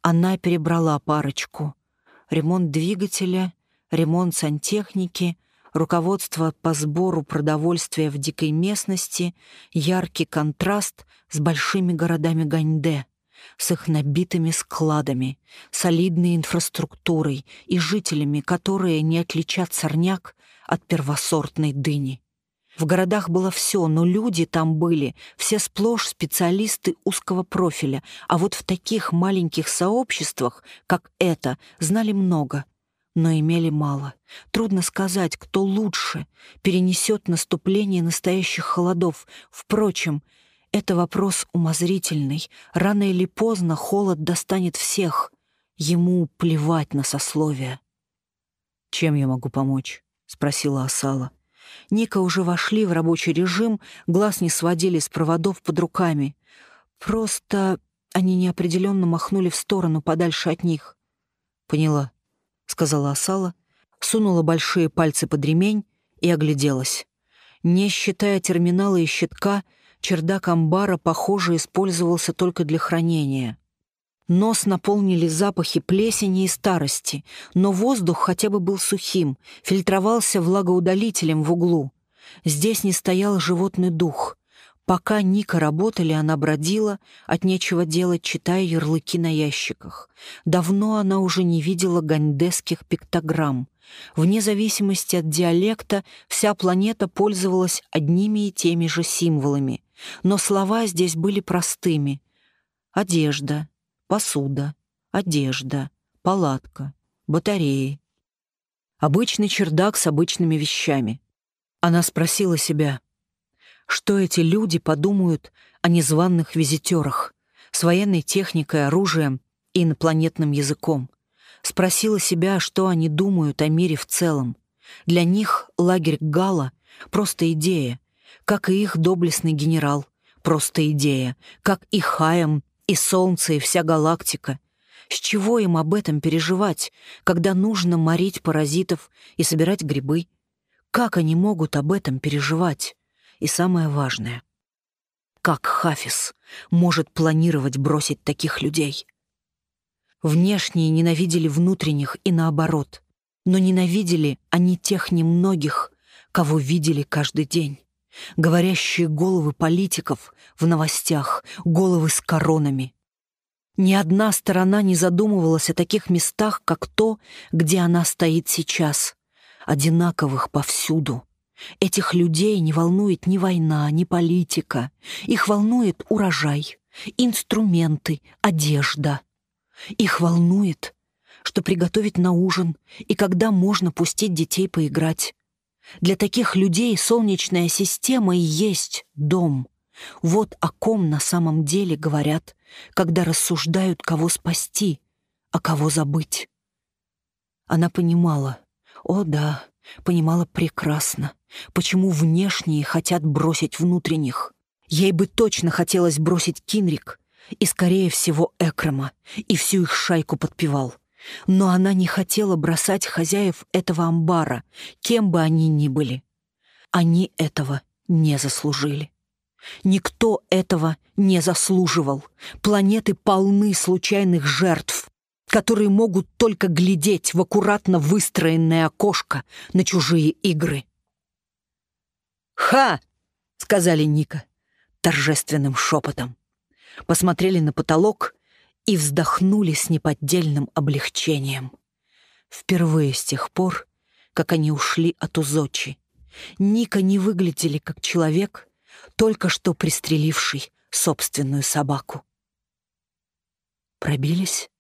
Она перебрала парочку. Ремонт двигателя, ремонт сантехники, руководство по сбору продовольствия в дикой местности, яркий контраст с большими городами Ганьде с их набитыми складами, солидной инфраструктурой и жителями, которые не отличат сорняк от первосортной дыни. В городах было все, но люди там были, все сплошь специалисты узкого профиля, а вот в таких маленьких сообществах, как это, знали много, но имели мало. Трудно сказать, кто лучше перенесет наступление настоящих холодов. Впрочем, это вопрос умозрительный. Рано или поздно холод достанет всех. Ему плевать на сословие. «Чем я могу помочь?» — спросила Асала. Ника уже вошли в рабочий режим, глаз не сводили с проводов под руками. Просто они неопределенно махнули в сторону, подальше от них. «Поняла», — сказала Асала, сунула большие пальцы под ремень и огляделась. Не считая терминала и щитка, Чердак амбара, похоже, использовался только для хранения. Нос наполнили запахи плесени и старости, но воздух хотя бы был сухим, фильтровался влагоудалителем в углу. Здесь не стоял животный дух. Пока Ника работали, она бродила, от нечего делать, читая ярлыки на ящиках. Давно она уже не видела гандесских пиктограмм. Вне зависимости от диалекта вся планета пользовалась одними и теми же символами. Но слова здесь были простыми. Одежда, посуда, одежда, палатка, батареи. Обычный чердак с обычными вещами. Она спросила себя, что эти люди подумают о незваных визитерах с военной техникой, оружием и инопланетным языком. Спросила себя, что они думают о мире в целом. Для них лагерь Гала — просто идея, как и их доблестный генерал, просто идея, как и Хаем, и Солнце, и вся галактика. С чего им об этом переживать, когда нужно морить паразитов и собирать грибы? Как они могут об этом переживать? И самое важное, как Хафис может планировать бросить таких людей? Внешние ненавидели внутренних и наоборот, но ненавидели они тех немногих, кого видели каждый день. Говорящие головы политиков в новостях, головы с коронами. Ни одна сторона не задумывалась о таких местах, как то, где она стоит сейчас, одинаковых повсюду. Этих людей не волнует ни война, ни политика. Их волнует урожай, инструменты, одежда. Их волнует, что приготовить на ужин и когда можно пустить детей поиграть. Для таких людей солнечная система и есть дом. Вот о ком на самом деле говорят, когда рассуждают, кого спасти, а кого забыть. Она понимала, о да, понимала прекрасно, почему внешние хотят бросить внутренних. Ей бы точно хотелось бросить Кинрик и, скорее всего, Экрама, и всю их шайку подпевал. Но она не хотела бросать хозяев этого амбара, кем бы они ни были. Они этого не заслужили. Никто этого не заслуживал. Планеты полны случайных жертв, которые могут только глядеть в аккуратно выстроенное окошко на чужие игры. «Ха!» — сказали Ника торжественным шепотом. Посмотрели на потолок и вздохнули с неподдельным облегчением. Впервые с тех пор, как они ушли от Узочи, Ника не выглядели как человек, только что пристреливший собственную собаку. «Пробились?»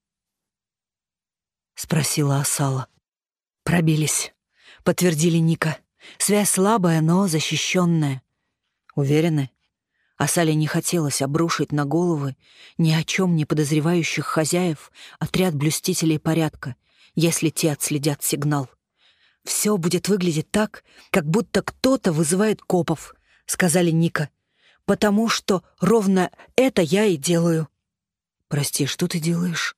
— спросила Асала. «Пробились», — подтвердили Ника. «Связь слабая, но защищенная. Уверены?» Асале не хотелось обрушить на головы ни о чем не подозревающих хозяев отряд блюстителей порядка, если те отследят сигнал. «Все будет выглядеть так, как будто кто-то вызывает копов», — сказали Ника. «Потому что ровно это я и делаю». «Прости, что ты делаешь?»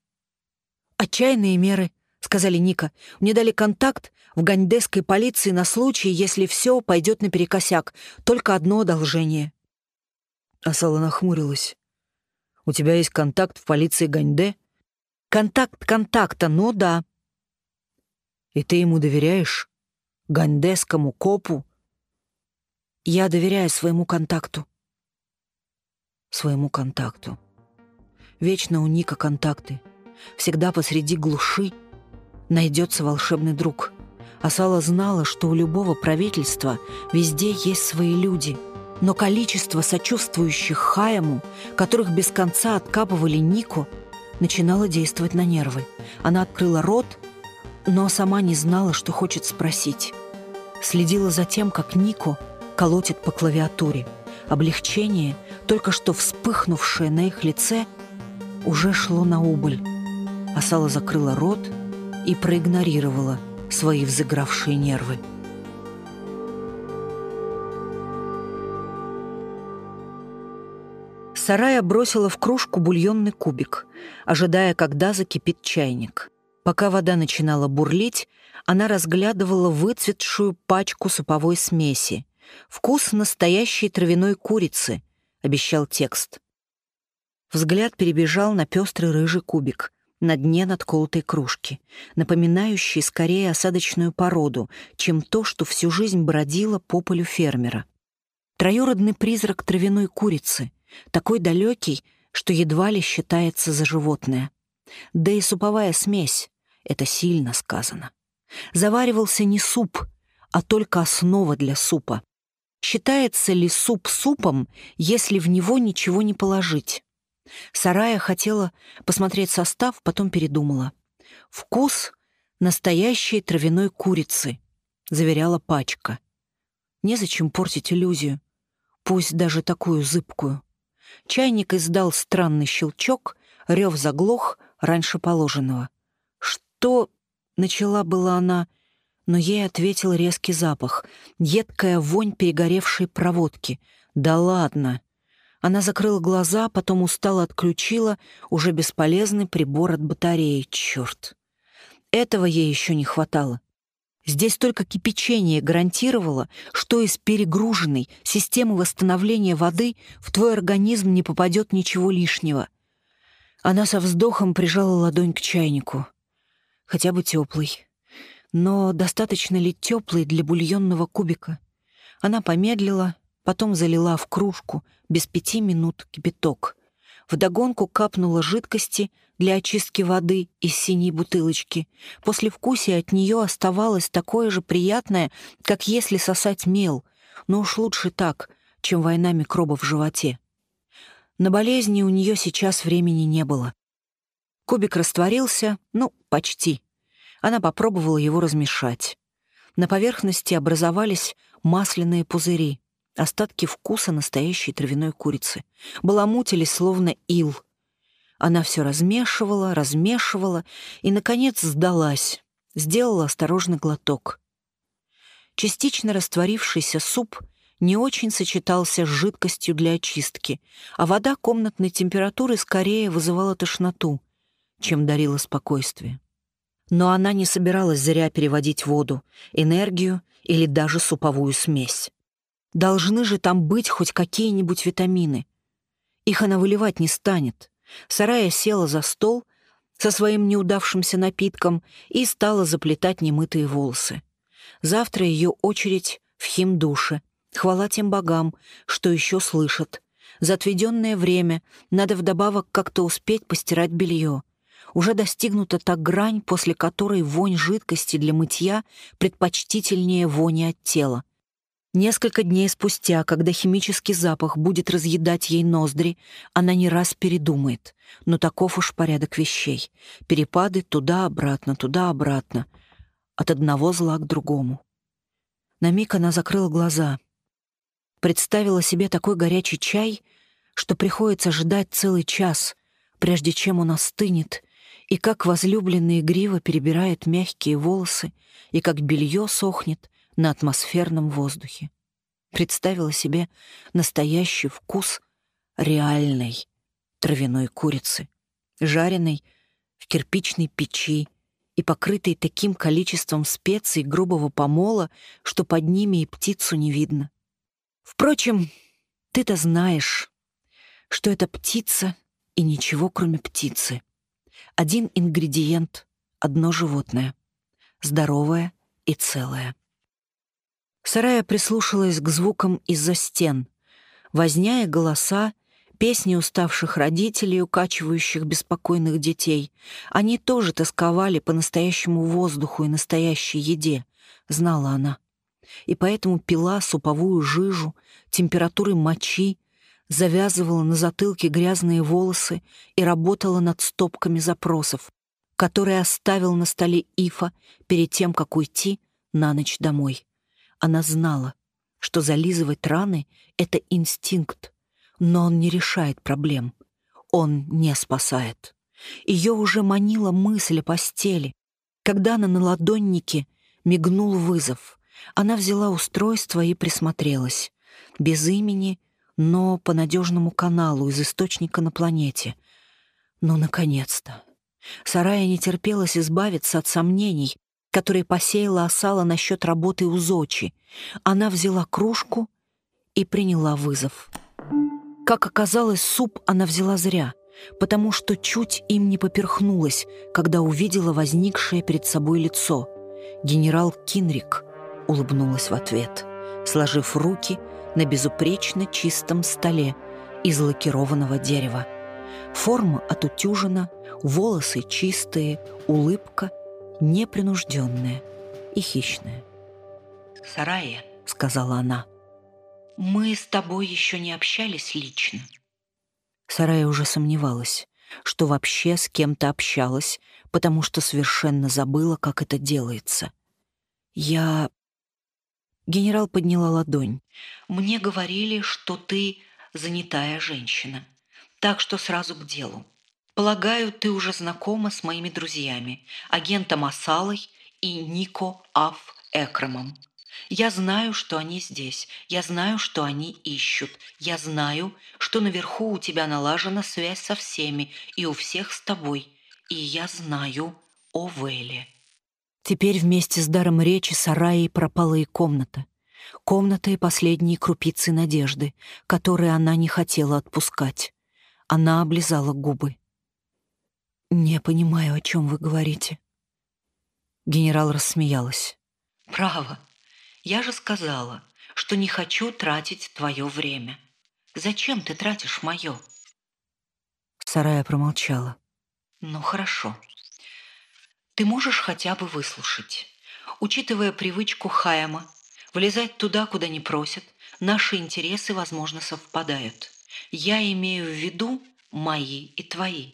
«Отчаянные меры», — сказали Ника. «Мне дали контакт в гандесской полиции на случай, если все пойдет наперекосяк. Только одно одолжение». Асала нахмурилась. «У тебя есть контакт в полиции Ганьде?» «Контакт контакта, но да». «И ты ему доверяешь? Гандесскому копу?» «Я доверяю своему контакту». «Своему контакту». Вечно у Ника контакты. Всегда посреди глуши найдется волшебный друг. Асала знала, что у любого правительства везде есть свои люди — но количество сочувствующих Хаяму, которых без конца откапывали Нику, начинало действовать на нервы. Она открыла рот, но сама не знала, что хочет спросить. Следила за тем, как Нико колотит по клавиатуре. Облегчение, только что вспыхнувшее на их лице, уже шло на убыль. Асала закрыла рот и проигнорировала свои взыгравшие нервы. Сарая бросила в кружку бульонный кубик, ожидая, когда закипит чайник. Пока вода начинала бурлить, она разглядывала выцветшую пачку суповой смеси. «Вкус настоящей травяной курицы», — обещал текст. Взгляд перебежал на пестрый рыжий кубик на дне надколотой кружки, напоминающий скорее осадочную породу, чем то, что всю жизнь бродило по полю фермера. Троюродный призрак травяной курицы, такой далекий, что едва ли считается за животное. Да и суповая смесь — это сильно сказано. Заваривался не суп, а только основа для супа. Считается ли суп супом, если в него ничего не положить? Сарая хотела посмотреть состав, потом передумала. «Вкус настоящей травяной курицы», — заверяла пачка. Незачем портить иллюзию, пусть даже такую зыбкую. Чайник издал странный щелчок, рев заглох раньше положенного. «Что?» — начала была она, но ей ответил резкий запах, едкая вонь перегоревшей проводки. «Да ладно!» Она закрыла глаза, потом устало отключила уже бесполезный прибор от батареи. Черт! Этого ей еще не хватало. Здесь только кипячение гарантировало, что из перегруженной системы восстановления воды в твой организм не попадет ничего лишнего. Она со вздохом прижала ладонь к чайнику. Хотя бы теплый. Но достаточно ли теплый для бульонного кубика? Она помедлила, потом залила в кружку без пяти минут кипяток. Вдогонку капнула жидкости для очистки воды из синей бутылочки. После вкусия от нее оставалось такое же приятное, как если сосать мел, но уж лучше так, чем война микробов в животе. На болезни у нее сейчас времени не было. Кубик растворился, ну, почти. Она попробовала его размешать. На поверхности образовались масляные пузыри, остатки вкуса настоящей травяной курицы. Баламутились, словно ил. Она все размешивала, размешивала и, наконец, сдалась, сделала осторожный глоток. Частично растворившийся суп не очень сочетался с жидкостью для очистки, а вода комнатной температуры скорее вызывала тошноту, чем дарила спокойствие. Но она не собиралась зря переводить воду, энергию или даже суповую смесь. Должны же там быть хоть какие-нибудь витамины. Их она выливать не станет. Сарая села за стол со своим неудавшимся напитком и стала заплетать немытые волосы. Завтра ее очередь в химдуше. Хвала тем богам, что еще слышат. За отведенное время надо вдобавок как-то успеть постирать белье уже достигнута та грань, после которой вонь жидкости для мытья предпочтительнее вони от тела. Несколько дней спустя, когда химический запах будет разъедать ей ноздри, она не раз передумает. Но таков уж порядок вещей. Перепады туда-обратно, туда-обратно. От одного зла к другому. На миг она закрыла глаза. Представила себе такой горячий чай, что приходится ждать целый час, прежде чем он остынет, и как возлюбленный игриво перебирает мягкие волосы, и как белье сохнет на атмосферном воздухе. Представила себе настоящий вкус реальной травяной курицы, жареной в кирпичной печи и покрытой таким количеством специй грубого помола, что под ними и птицу не видно. Впрочем, ты-то знаешь, что это птица и ничего, кроме птицы. Один ингредиент, одно животное. Здоровое и целое. Сарая прислушалась к звукам из-за стен. Возня и голоса, песни уставших родителей, укачивающих беспокойных детей. Они тоже тосковали по настоящему воздуху и настоящей еде, знала она. И поэтому пила суповую жижу, температуры мочи, завязывала на затылке грязные волосы и работала над стопками запросов, которые оставил на столе Ифа перед тем, как уйти на ночь домой. Она знала, что зализывать раны — это инстинкт, но он не решает проблем. Он не спасает. Ее уже манила мысль о постели. Когда на наладоннике мигнул вызов, она взяла устройство и присмотрелась. Без имени но по надежному каналу из источника на планете. Ну, наконец-то. Сарая не терпелась избавиться от сомнений, которые посеяла Осала насчет работы у Зочи. Она взяла кружку и приняла вызов. Как оказалось, суп она взяла зря, потому что чуть им не поперхнулась, когда увидела возникшее перед собой лицо. Генерал Кинрик улыбнулась в ответ, сложив руки — на безупречно чистом столе из лакированного дерева. Форма отутюжена, волосы чистые, улыбка непринужденная и хищная. «Сарая», — сказала она, — «мы с тобой еще не общались лично». Сарая уже сомневалась, что вообще с кем-то общалась, потому что совершенно забыла, как это делается. «Я Генерал подняла ладонь. «Мне говорили, что ты занятая женщина. Так что сразу к делу. Полагаю, ты уже знакома с моими друзьями, агентом Асалой и Нико Аф Экромом. Я знаю, что они здесь. Я знаю, что они ищут. Я знаю, что наверху у тебя налажена связь со всеми и у всех с тобой. И я знаю о Веле. Теперь вместе с даром речи Сараи пропала и комната. Комната и последние крупицы надежды, которые она не хотела отпускать. Она облизала губы. «Не понимаю, о чем вы говорите». Генерал рассмеялась. «Право. Я же сказала, что не хочу тратить твое время. Зачем ты тратишь мое?» Сарая промолчала. «Ну, хорошо. Ты можешь хотя бы выслушать. Учитывая привычку Хайама влезать туда, куда не просят, наши интересы, возможно, совпадают. Я имею в виду мои и твои.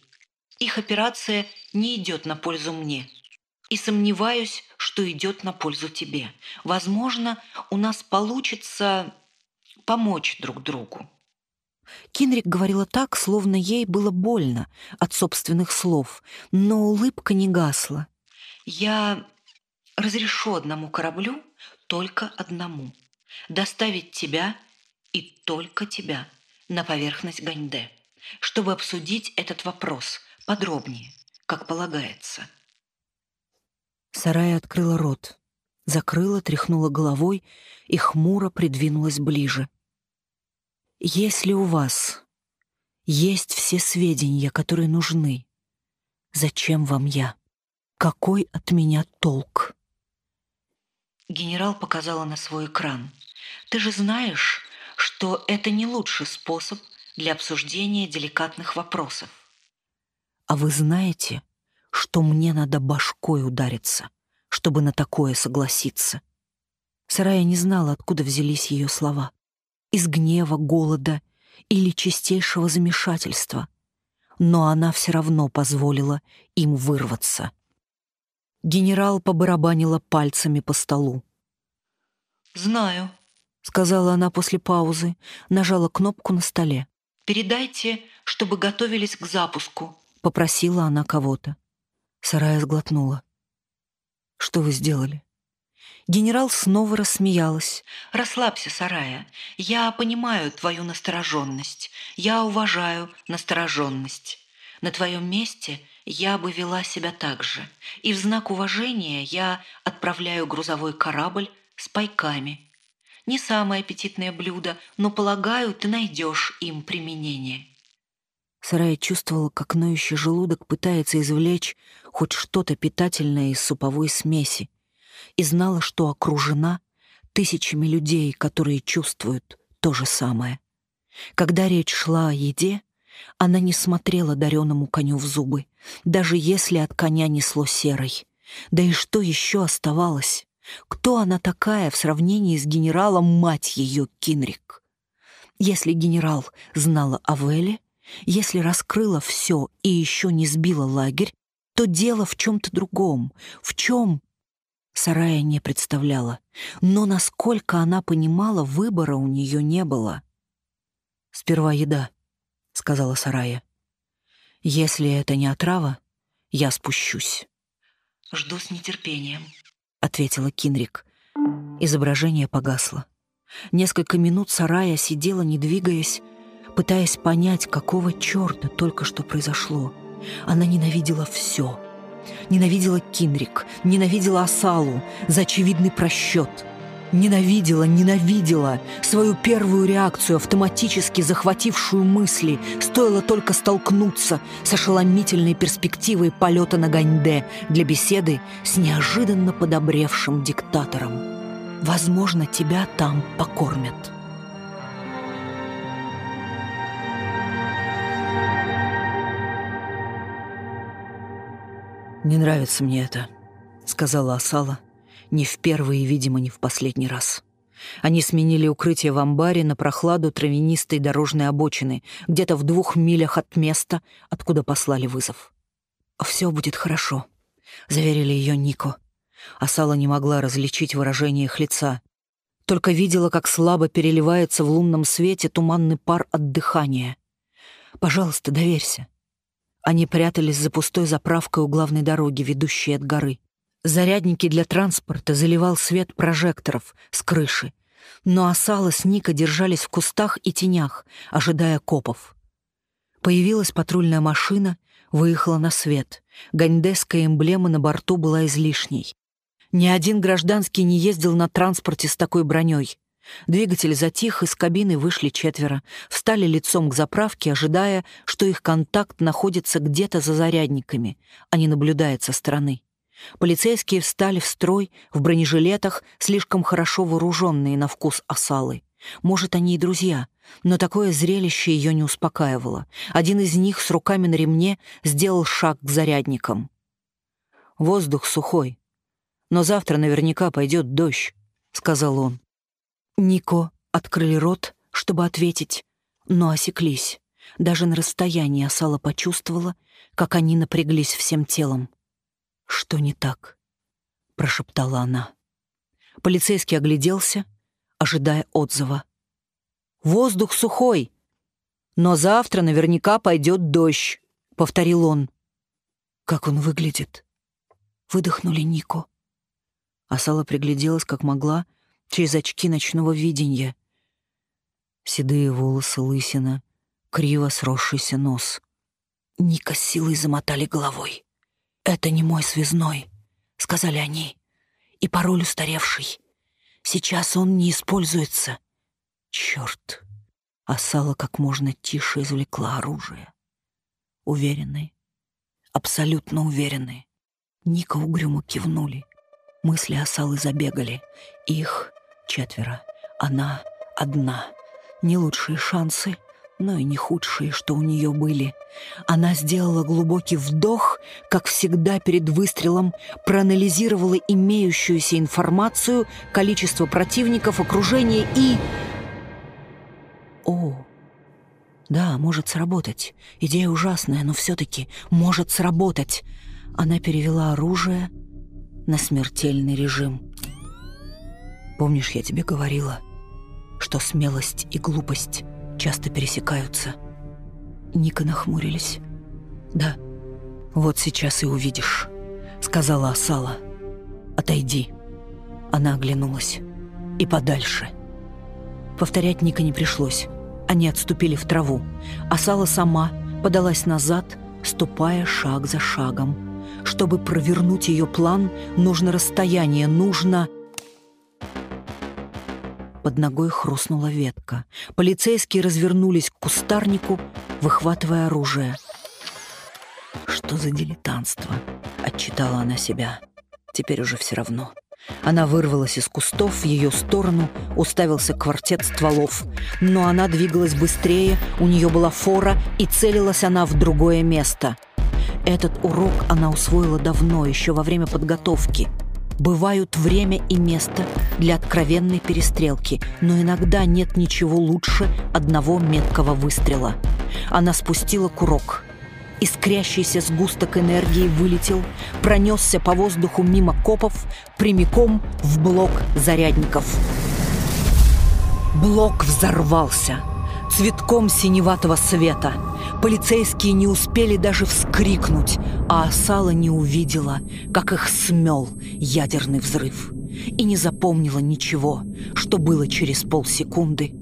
Их операция не идет на пользу мне. И сомневаюсь, что идет на пользу тебе. Возможно, у нас получится помочь друг другу. Кинрик говорила так, словно ей было больно от собственных слов, но улыбка не гасла. «Я разрешу одному кораблю, только одному, доставить тебя и только тебя на поверхность Ганьде, чтобы обсудить этот вопрос подробнее, как полагается». Сарая открыла рот, закрыла, тряхнула головой и хмуро придвинулась ближе. «Если у вас есть все сведения, которые нужны, зачем вам я? Какой от меня толк?» Генерал показала на свой экран. «Ты же знаешь, что это не лучший способ для обсуждения деликатных вопросов». «А вы знаете, что мне надо башкой удариться, чтобы на такое согласиться?» Сарая не знала, откуда взялись ее слова. Из гнева, голода или чистейшего замешательства. Но она все равно позволила им вырваться. Генерал побарабанила пальцами по столу. «Знаю», — сказала она после паузы, нажала кнопку на столе. «Передайте, чтобы готовились к запуску», — попросила она кого-то. Сарая сглотнула. «Что вы сделали?» Генерал снова рассмеялась. «Расслабься, Сарая. Я понимаю твою настороженность. Я уважаю настороженность. На твоем месте я бы вела себя так же. И в знак уважения я отправляю грузовой корабль с пайками. Не самое аппетитное блюдо, но, полагаю, ты найдешь им применение». Сарая чувствовала, как ноющий желудок пытается извлечь хоть что-то питательное из суповой смеси, и знала, что окружена тысячами людей, которые чувствуют то же самое. Когда речь шла о еде, она не смотрела дареному коню в зубы, даже если от коня несло серой. Да и что еще оставалось? Кто она такая в сравнении с генералом, мать ее, Кинрик? Если генерал знала о Веле, если раскрыла все и еще не сбила лагерь, то дело в чем-то другом. В чем? Сарая не представляла. Но насколько она понимала, выбора у нее не было. «Сперва еда», — сказала Сарая. «Если это не отрава, я спущусь». «Жду с нетерпением», — ответила Кинрик. Изображение погасло. Несколько минут Сарая сидела, не двигаясь, пытаясь понять, какого черта только что произошло. Она ненавидела все. Ненавидела Кинрик, ненавидела Асалу за очевидный просчет. Ненавидела, ненавидела свою первую реакцию, автоматически захватившую мысли. Стоило только столкнуться с ошеломительной перспективой полета на Ганьде для беседы с неожиданно подобревшим диктатором. Возможно, тебя там покормят. «Не нравится мне это», — сказала Асала, не в первый и, видимо, не в последний раз. Они сменили укрытие в амбаре на прохладу травянистой дорожной обочины, где-то в двух милях от места, откуда послали вызов. «Все будет хорошо», — заверили ее Нико. Асала не могла различить выражение их лица. Только видела, как слабо переливается в лунном свете туманный пар от дыхания. «Пожалуйста, доверься. Они прятались за пустой заправкой у главной дороги, ведущей от горы. Зарядники для транспорта заливал свет прожекторов с крыши. Но Асала с Ника держались в кустах и тенях, ожидая копов. Появилась патрульная машина, выехала на свет. Ганьдесская эмблема на борту была излишней. Ни один гражданский не ездил на транспорте с такой броней. Двигатель затих, из кабины вышли четверо, встали лицом к заправке, ожидая, что их контакт находится где-то за зарядниками, а не наблюдает со стороны. Полицейские встали в строй в бронежилетах, слишком хорошо вооруженные на вкус осалы. Может, они и друзья, но такое зрелище ее не успокаивало. Один из них с руками на ремне сделал шаг к зарядникам. «Воздух сухой, но завтра наверняка пойдет дождь», — сказал он. Нико открыли рот, чтобы ответить, но осеклись. Даже на расстоянии Асала почувствовала, как они напряглись всем телом. «Что не так?» — прошептала она. Полицейский огляделся, ожидая отзыва. «Воздух сухой, но завтра наверняка пойдет дождь», — повторил он. «Как он выглядит?» Выдохнули Нико. Асала пригляделась, как могла, через очки ночного видения. Седые волосы, лысина, криво сросшийся нос. Ника с силой замотали головой. «Это не мой связной», — сказали они. «И пароль устаревший. Сейчас он не используется». «Черт!» А Сала как можно тише извлекла оружие. Уверенные, абсолютно уверенные. Ника угрюмо кивнули. Мысли Асалы забегали. Их четверо, она одна. Не лучшие шансы, но и не худшие, что у нее были. Она сделала глубокий вдох, как всегда перед выстрелом, проанализировала имеющуюся информацию, количество противников, окружение и... О, да, может сработать. Идея ужасная, но все-таки может сработать. Она перевела оружие на смертельный режим. Помнишь, я тебе говорила, что смелость и глупость часто пересекаются. Ника нахмурились. «Да, вот сейчас и увидишь», — сказала Асала. «Отойди». Она оглянулась. «И подальше». Повторять Ника не пришлось. Они отступили в траву. Асала сама подалась назад, ступая шаг за шагом. Чтобы провернуть ее план, нужно расстояние, нужно под ногой хрустнула ветка. Полицейские развернулись к кустарнику, выхватывая оружие. «Что за дилетантство?» — отчитала она себя. «Теперь уже все равно». Она вырвалась из кустов в ее сторону, уставился квартет стволов. Но она двигалась быстрее, у нее была фора, и целилась она в другое место. Этот урок она усвоила давно, еще во время подготовки — Бывают время и место для откровенной перестрелки, но иногда нет ничего лучше одного меткого выстрела. Она спустила курок. Искрящийся сгусток энергии вылетел, пронесся по воздуху мимо копов, прямиком в блок зарядников. Блок взорвался цветком синеватого света — Полицейские не успели даже вскрикнуть, а Асала не увидела, как их смел ядерный взрыв, и не запомнила ничего, что было через полсекунды.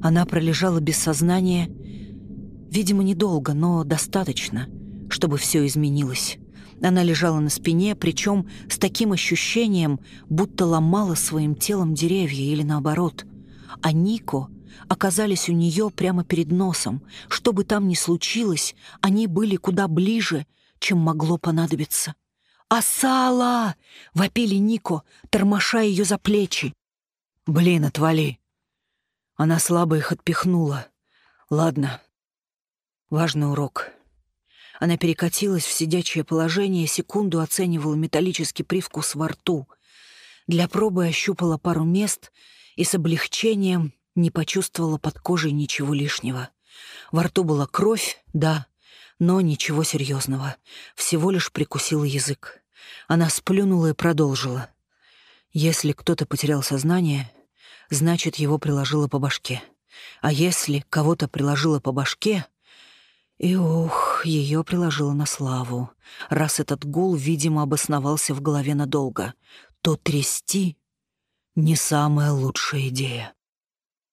Она пролежала без сознания, видимо, недолго, но достаточно, чтобы все изменилось. Она лежала на спине, причем с таким ощущением, будто ломала своим телом деревья или наоборот. А Нико оказались у нее прямо перед носом. Что бы там ни случилось, они были куда ближе, чем могло понадобиться. «Асала!» — вопили Нико, тормоша ее за плечи. «Блин, отвали!» Она слабо их отпихнула. «Ладно. Важный урок». Она перекатилась в сидячее положение, секунду оценивала металлический привкус во рту. Для пробы ощупала пару мест и с облегчением не почувствовала под кожей ничего лишнего. Во рту была кровь, да, но ничего серьезного. Всего лишь прикусила язык. Она сплюнула и продолжила. Если кто-то потерял сознание, значит, его приложило по башке. А если кого-то приложило по башке... И ух, ее приложило на славу. Раз этот гул, видимо, обосновался в голове надолго, то трясти — не самая лучшая идея.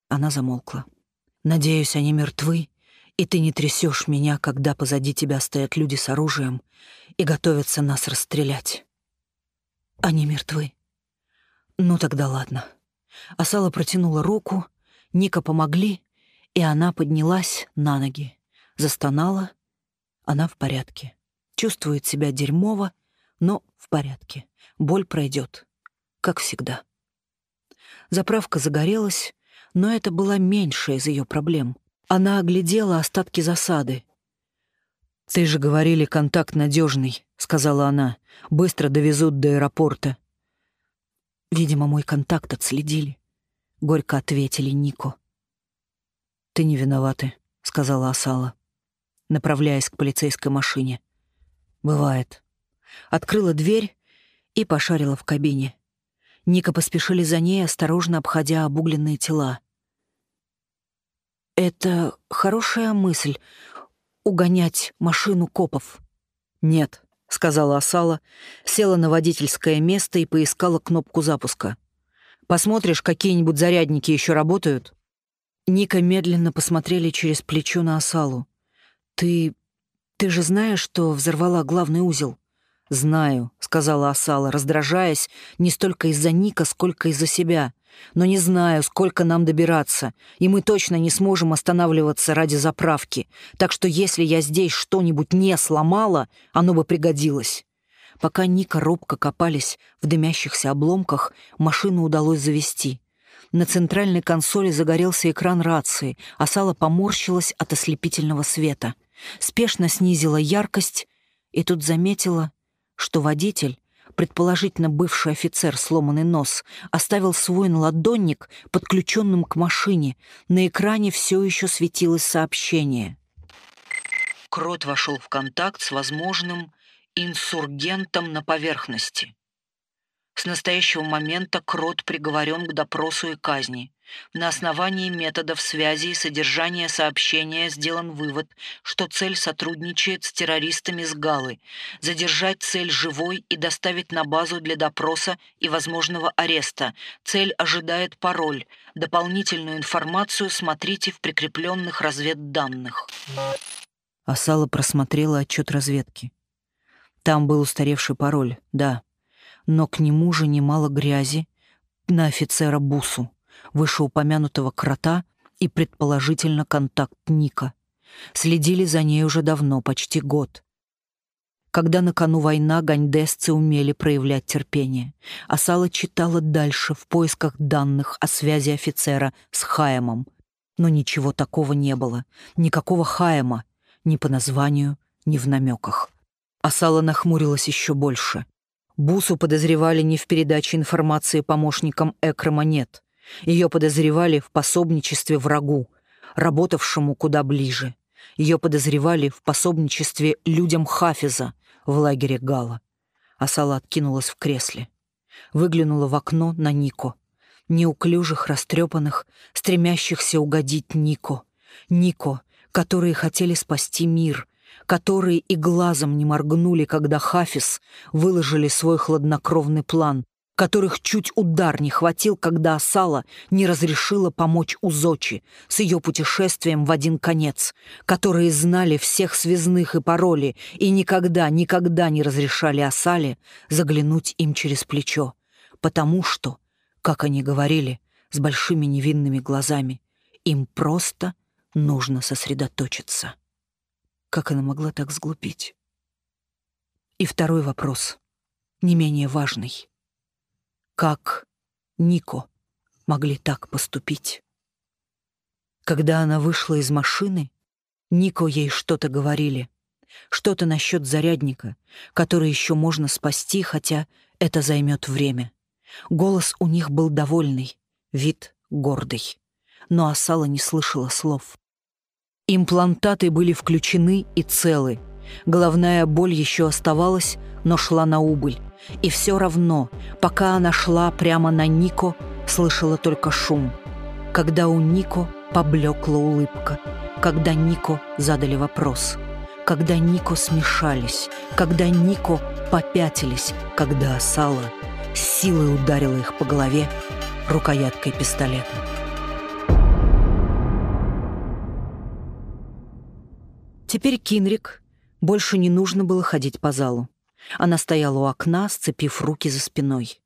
Она замолкла. «Надеюсь, они мертвы, и ты не трясешь меня, когда позади тебя стоят люди с оружием и готовятся нас расстрелять». «Они мертвы». «Ну тогда ладно». Асала протянула руку, Ника помогли, и она поднялась на ноги. Застонала. Она в порядке. Чувствует себя дерьмово, но в порядке. Боль пройдет, как всегда. Заправка загорелась, но это была меньшая из ее проблем. Она оглядела остатки засады. «Ты же говорили, контакт надежный, сказала она. «Быстро довезут до аэропорта». «Видимо, мой контакт отследили», — горько ответили Нико. «Ты не виноваты», — сказала Асала, направляясь к полицейской машине. «Бывает». Открыла дверь и пошарила в кабине. Ника поспешили за ней, осторожно обходя обугленные тела. «Это хорошая мысль — угонять машину копов». «Нет», — сказала Асала, села на водительское место и поискала кнопку запуска. «Посмотришь, какие-нибудь зарядники еще работают?» Ника медленно посмотрели через плечо на Асалу. «Ты... ты же знаешь, что взорвала главный узел?» «Знаю», — сказала Асала, раздражаясь не столько из-за Ника, сколько из-за себя. «Но не знаю, сколько нам добираться, и мы точно не сможем останавливаться ради заправки, так что если я здесь что-нибудь не сломала, оно бы пригодилось». Пока Ника робко копались в дымящихся обломках, машину удалось завести. На центральной консоли загорелся экран рации, а Сала поморщилась от ослепительного света. Спешно снизила яркость и тут заметила, что водитель, предположительно бывший офицер сломанный нос, оставил свой наладонник подключенным к машине. На экране все еще светилось сообщение. Крот вошел в контакт с возможным инсургентом на поверхности. С настоящего момента Крот приговорен к допросу и казни. На основании методов связи и содержания сообщения сделан вывод, что цель сотрудничает с террористами с Галы, задержать цель живой и доставить на базу для допроса и возможного ареста. Цель ожидает пароль. Дополнительную информацию смотрите в прикрепленных разведданных. Асала просмотрела отчет разведки. Там был устаревший пароль, да но к нему же немало грязи на офицера Бусу, вышеупомянутого крота и, предположительно, контакт Ника. Следили за ней уже давно, почти год. Когда на кону война, ганьдесцы умели проявлять терпение. Асала читала дальше в поисках данных о связи офицера с Хаемом. Но ничего такого не было. Никакого Хаема. Ни по названию, ни в намеках. Асала нахмурилась еще больше. Бусу подозревали не в передаче информации помощникам Экрама нет. Ее подозревали в пособничестве врагу, работавшему куда ближе. Ее подозревали в пособничестве людям Хафиза в лагере Гала. Асала откинулась в кресле. Выглянула в окно на Нико. Неуклюжих, растрепанных, стремящихся угодить Нико. Нико, которые хотели спасти мир, которые и глазом не моргнули, когда Хафиз выложили свой хладнокровный план, которых чуть удар не хватил, когда Асала не разрешила помочь Узочи с ее путешествием в один конец, которые знали всех связных и пароли и никогда, никогда не разрешали Асале заглянуть им через плечо, потому что, как они говорили, с большими невинными глазами, им просто нужно сосредоточиться. Как она могла так сглупить? И второй вопрос, не менее важный. Как Нико могли так поступить? Когда она вышла из машины, Нико ей что-то говорили. Что-то насчет зарядника, который еще можно спасти, хотя это займет время. Голос у них был довольный, вид гордый. Но Асала не слышала слов. Имплантаты были включены и целы. Головная боль еще оставалась, но шла на убыль. И все равно, пока она шла прямо на Нико, слышала только шум. Когда у Нико поблекла улыбка, когда Нико задали вопрос, когда Нико смешались, когда Нико попятились, когда Асала силой ударила их по голове рукояткой пистолета. Теперь Кинрик больше не нужно было ходить по залу. Она стояла у окна, сцепив руки за спиной.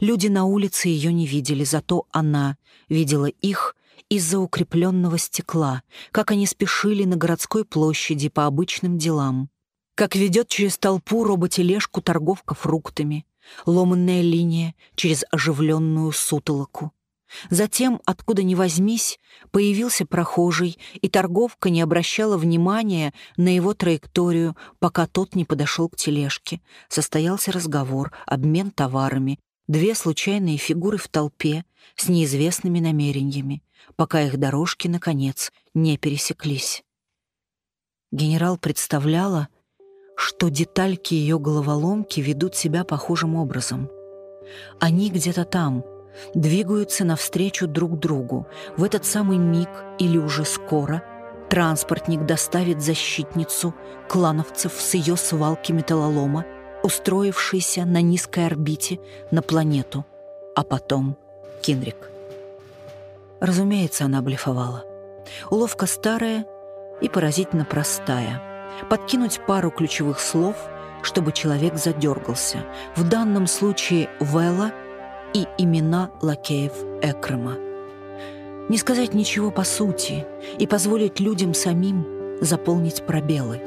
Люди на улице ее не видели, зато она видела их из-за укрепленного стекла, как они спешили на городской площади по обычным делам. как ведет через толпу роботележку торговка фруктами, ломанная линия через оживленную сутолоку. Затем, откуда ни возьмись, появился прохожий, и торговка не обращала внимания на его траекторию, пока тот не подошел к тележке. Состоялся разговор, обмен товарами, две случайные фигуры в толпе с неизвестными намерениями, пока их дорожки, наконец, не пересеклись. Генерал представляла, что детальки ее головоломки ведут себя похожим образом. Они где-то там — двигаются навстречу друг другу. В этот самый миг или уже скоро транспортник доставит защитницу клановцев с ее свалки металлолома, устроившейся на низкой орбите на планету, а потом Кинрик. Разумеется, она блефовала. Уловка старая и поразительно простая. Подкинуть пару ключевых слов, чтобы человек задергался. В данном случае «Вэлла» — и имена лакеев Экрама. Не сказать ничего по сути и позволить людям самим заполнить пробелы.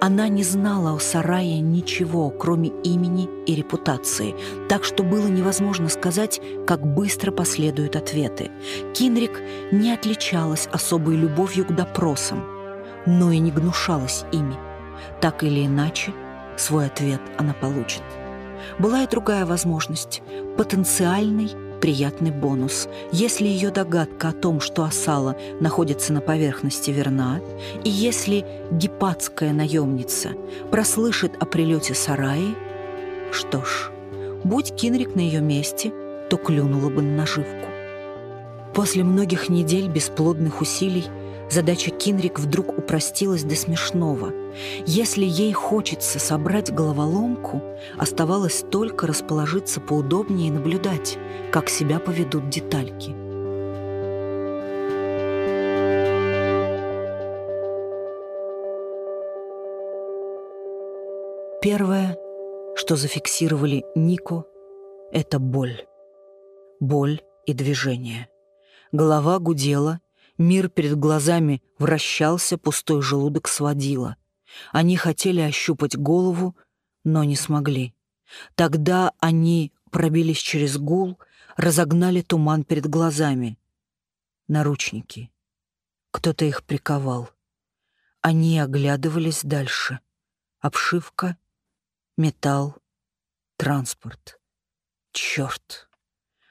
Она не знала о сарае ничего, кроме имени и репутации, так что было невозможно сказать, как быстро последуют ответы. Кинрик не отличалась особой любовью к допросам, но и не гнушалась ими. Так или иначе, свой ответ она получит. Была и другая возможность — потенциальный приятный бонус. Если ее догадка о том, что Асала находится на поверхности, верна, и если гепатская наемница прослышит о прилете сараи, что ж, будь Кинрик на ее месте, то клюнула бы на наживку. После многих недель бесплодных усилий Задача Кинрик вдруг упростилась до смешного. Если ей хочется собрать головоломку, оставалось только расположиться поудобнее и наблюдать, как себя поведут детальки. Первое, что зафиксировали Нико, это боль. Боль и движение. Голова гудела, Мир перед глазами вращался, пустой желудок сводило. Они хотели ощупать голову, но не смогли. Тогда они пробились через гул, разогнали туман перед глазами. Наручники. Кто-то их приковал. Они оглядывались дальше. Обшивка, металл, транспорт. Черт!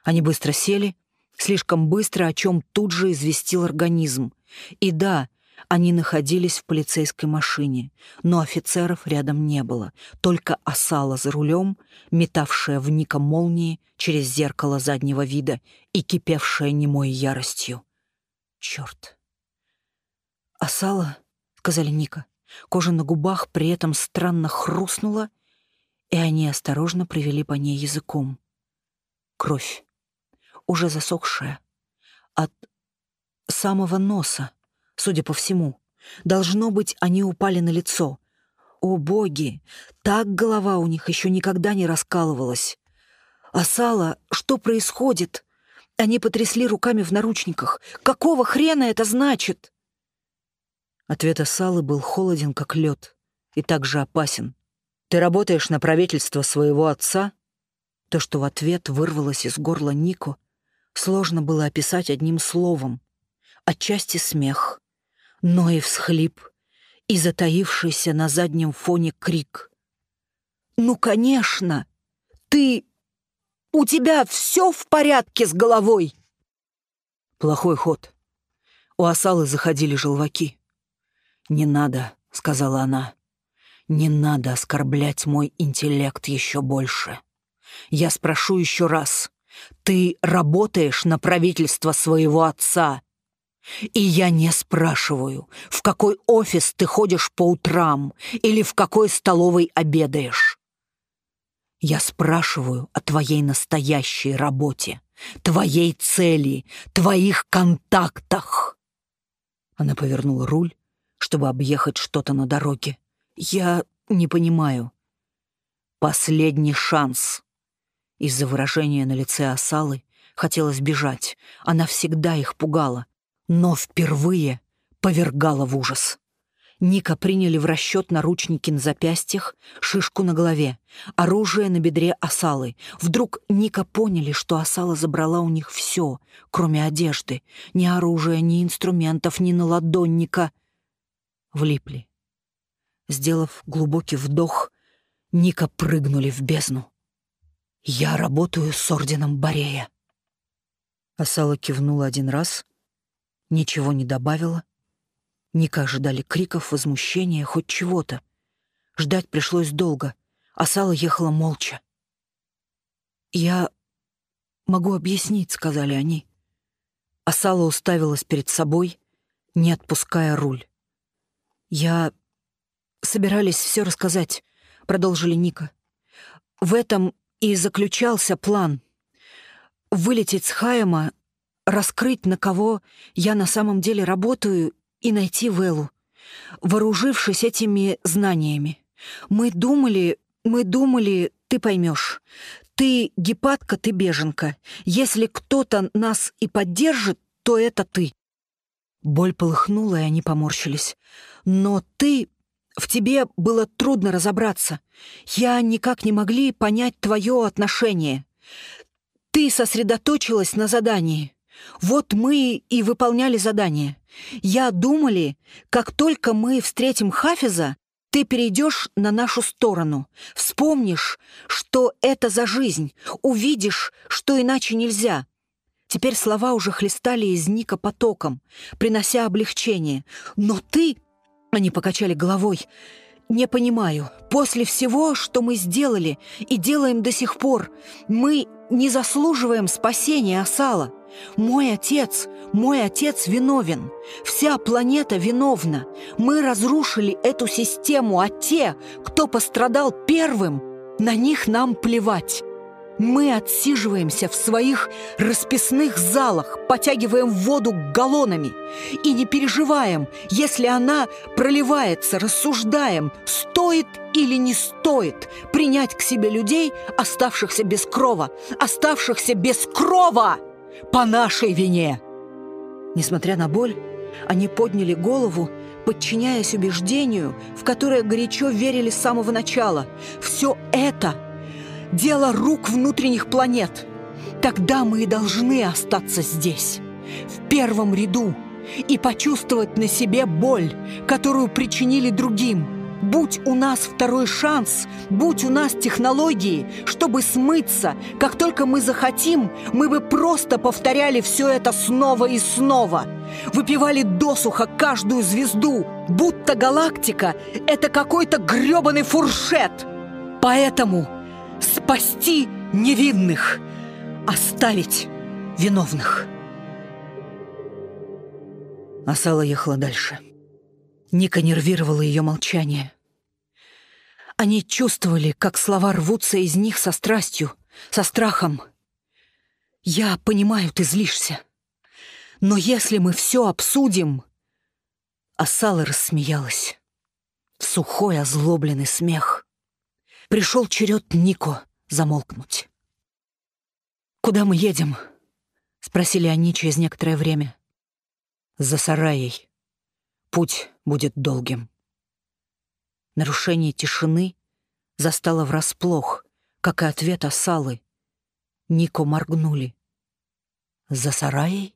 Они быстро сели, Слишком быстро, о чем тут же известил организм. И да, они находились в полицейской машине, но офицеров рядом не было, только осала за рулем, метавшая в Ника молнии через зеркало заднего вида и кипевшая немой яростью. Черт. «Осала?» — сказали Ника. Кожа на губах при этом странно хрустнула, и они осторожно провели по ней языком. Кровь уже засохшая. От самого носа, судя по всему. Должно быть, они упали на лицо. О, боги! Так голова у них еще никогда не раскалывалась. А сало, что происходит? Они потрясли руками в наручниках. Какого хрена это значит? Ответ Асалы был холоден, как лед, и также опасен. «Ты работаешь на правительство своего отца?» То, что в ответ вырвалось из горла Нико, сложно было описать одним словом. Отчасти смех, но и всхлип, и затаившийся на заднем фоне крик. «Ну, конечно! Ты... У тебя все в порядке с головой!» Плохой ход. У осалы заходили желваки. «Не надо», — сказала она. «Не надо оскорблять мой интеллект еще больше. Я спрошу еще раз. Ты работаешь на правительство своего отца. И я не спрашиваю, в какой офис ты ходишь по утрам или в какой столовой обедаешь. Я спрашиваю о твоей настоящей работе, твоей цели, твоих контактах. Она повернула руль, чтобы объехать что-то на дороге. Я не понимаю. Последний шанс. Из-за выражения на лице Осалы хотелось бежать. Она всегда их пугала, но впервые повергала в ужас. Ника приняли в расчет наручники на запястьях, шишку на голове, оружие на бедре осалы. Вдруг Ника поняли, что осала забрала у них все, кроме одежды. Ни оружия, ни инструментов, ни наладонника. Влипли. Сделав глубокий вдох, Ника прыгнули в бездну. «Я работаю с орденом Борея». Осала кивнула один раз, ничего не добавила — Ника ожидали криков, возмущения, хоть чего-то. Ждать пришлось долго, а Сала ехала молча. «Я могу объяснить», — сказали они. А Сала уставилась перед собой, не отпуская руль. «Я... собирались все рассказать», — продолжили Ника. «В этом и заключался план. Вылететь с Хайема, раскрыть, на кого я на самом деле работаю, и найти Велу, вооружившись этими знаниями. Мы думали, мы думали, ты поймешь. Ты гепатка, ты беженка. Если кто-то нас и поддержит, то это ты. Боль полыхнула, и они поморщились. Но ты... В тебе было трудно разобраться. Я никак не могли понять твое отношение. Ты сосредоточилась на задании. Вот мы и выполняли задание. Я думали, как только мы встретим Хафиза, ты перейдешь на нашу сторону, вспомнишь, что это за жизнь, увидишь, что иначе нельзя. Теперь слова уже хлестали из Ника потоком, принося облегчение. Но ты... Они покачали головой. «Не понимаю. После всего, что мы сделали и делаем до сих пор, мы не заслуживаем спасения Асала. Мой отец, мой отец виновен. Вся планета виновна. Мы разрушили эту систему, а те, кто пострадал первым, на них нам плевать. Мы отсиживаемся в своих расписных залах, потягиваем воду галлонами и не переживаем, если она проливается, рассуждаем, стоит или не стоит принять к себе людей, оставшихся без крова, оставшихся без крова по нашей вине. Несмотря на боль, они подняли голову, подчиняясь убеждению, в которое горячо верили с самого начала. Все это – дело рук внутренних планет. Тогда мы и должны остаться здесь, в первом ряду, и почувствовать на себе боль, которую причинили другим – Будь у нас второй шанс, будь у нас технологии, чтобы смыться, как только мы захотим, мы бы просто повторяли все это снова и снова. Выпивали досуха каждую звезду, будто галактика — это какой-то грёбаный фуршет. Поэтому спасти невинных, оставить виновных. Асала ехала дальше. Ника нервировала ее молчание. Они чувствовали, как слова рвутся из них со страстью, со страхом. «Я понимаю, ты злишься. Но если мы все обсудим...» Асала рассмеялась. Сухой, озлобленный смех. Пришел черед Нико замолкнуть. «Куда мы едем?» — спросили они через некоторое время. «За сараей. Путь будет долгим». Нарушение тишины застало врасплох, как и ответ Асалы. Нико моргнули. «За сараей?»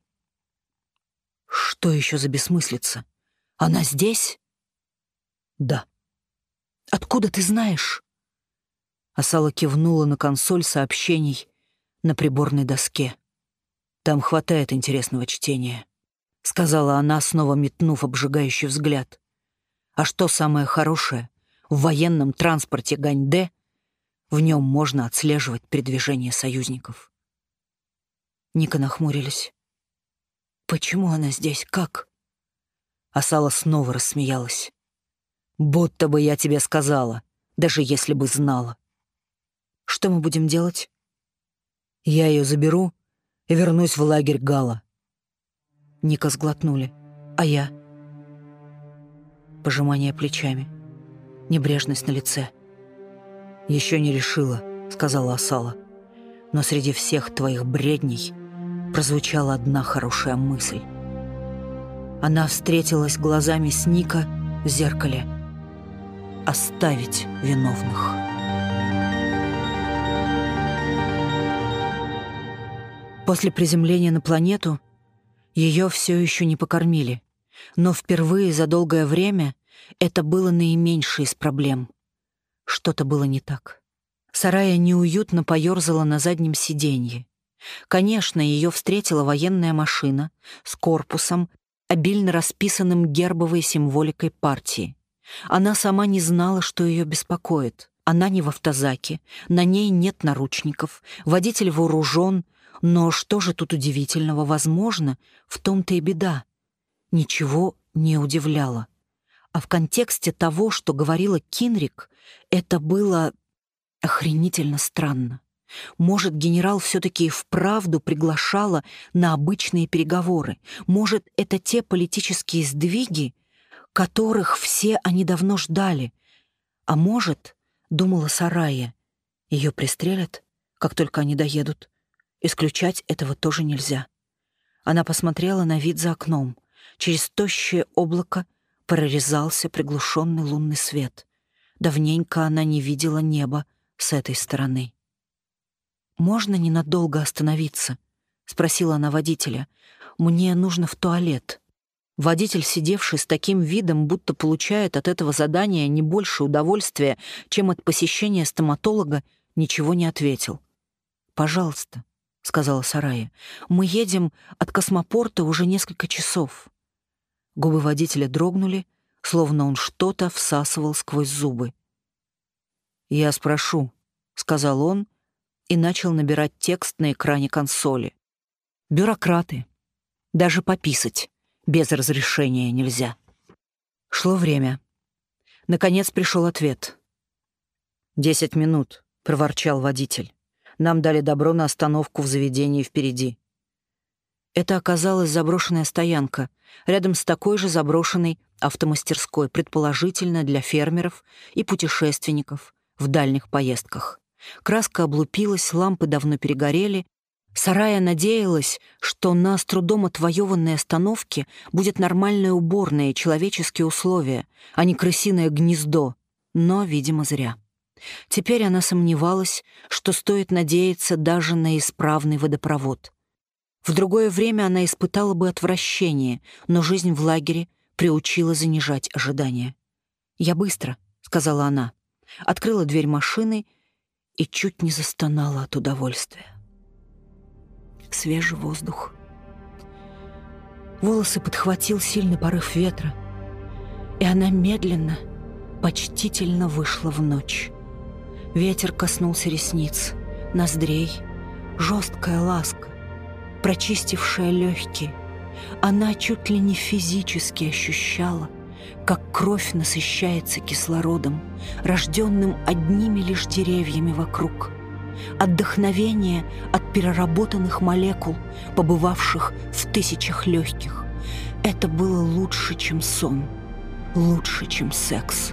«Что еще за бессмыслица? Она здесь?» «Да». «Откуда ты знаешь?» Асала кивнула на консоль сообщений на приборной доске. «Там хватает интересного чтения», — сказала она, снова метнув обжигающий взгляд. А что самое хорошее? В военном транспорте Ганьде в нем можно отслеживать передвижение союзников. Ника нахмурились. «Почему она здесь? Как?» Асала снова рассмеялась. «Будто бы я тебе сказала, даже если бы знала». «Что мы будем делать?» «Я ее заберу и вернусь в лагерь Гала». Ника сглотнули. «А я?» пожимание плечами, небрежность на лице. «Еще не решила», — сказала Асала. «Но среди всех твоих бредней прозвучала одна хорошая мысль». Она встретилась глазами с Ника в зеркале «Оставить виновных». После приземления на планету ее все еще не покормили, но впервые за долгое время это было наименьшее из проблем. Что-то было не так. Сарая неуютно поерзала на заднем сиденье. Конечно, ее встретила военная машина с корпусом, обильно расписанным гербовой символикой партии. Она сама не знала, что ее беспокоит. Она не в автозаке, на ней нет наручников, водитель вооружен, но что же тут удивительного возможно, в том-то и беда. Ничего не удивляло. А в контексте того, что говорила Кинрик, это было охренительно странно. Может, генерал все-таки вправду приглашала на обычные переговоры. Может, это те политические сдвиги, которых все они давно ждали. А может, думала Сарая, ее пристрелят, как только они доедут. Исключать этого тоже нельзя. Она посмотрела на вид за окном. Через тощее облако прорезался приглушенный лунный свет. Давненько она не видела неба с этой стороны. «Можно ненадолго остановиться?» — спросила она водителя. «Мне нужно в туалет». Водитель, сидевший с таким видом, будто получает от этого задания не больше удовольствия, чем от посещения стоматолога, ничего не ответил. «Пожалуйста», — сказала Сарая, — «мы едем от космопорта уже несколько часов». Губы водителя дрогнули, словно он что-то всасывал сквозь зубы. «Я спрошу», — сказал он, — и начал набирать текст на экране консоли. Бюрократы. Даже пописать без разрешения нельзя. Шло время. Наконец пришел ответ. «Десять минут», — проворчал водитель. «Нам дали добро на остановку в заведении впереди». Это оказалась заброшенная стоянка, рядом с такой же заброшенной автомастерской, предположительно для фермеров и путешественников в дальних поездках. Краска облупилась, лампы давно перегорели. Сарая надеялась, что на с трудом отвоеванной остановке будет нормальная уборная и человеческие условия, а не крысиное гнездо. Но, видимо, зря. Теперь она сомневалась, что стоит надеяться даже на исправный водопровод. В другое время она испытала бы отвращение, но жизнь в лагере приучила занижать ожидания. «Я быстро», — сказала она. Открыла дверь машины и чуть не застонала от удовольствия. Свежий воздух. Волосы подхватил сильный порыв ветра, и она медленно, почтительно вышла в ночь. Ветер коснулся ресниц, ноздрей, жесткая ласка, прочистившая легкие. Она чуть ли не физически ощущала, как кровь насыщается кислородом, рожденным одними лишь деревьями вокруг. Отдохновение от переработанных молекул, побывавших в тысячах легких. Это было лучше, чем сон, лучше, чем секс.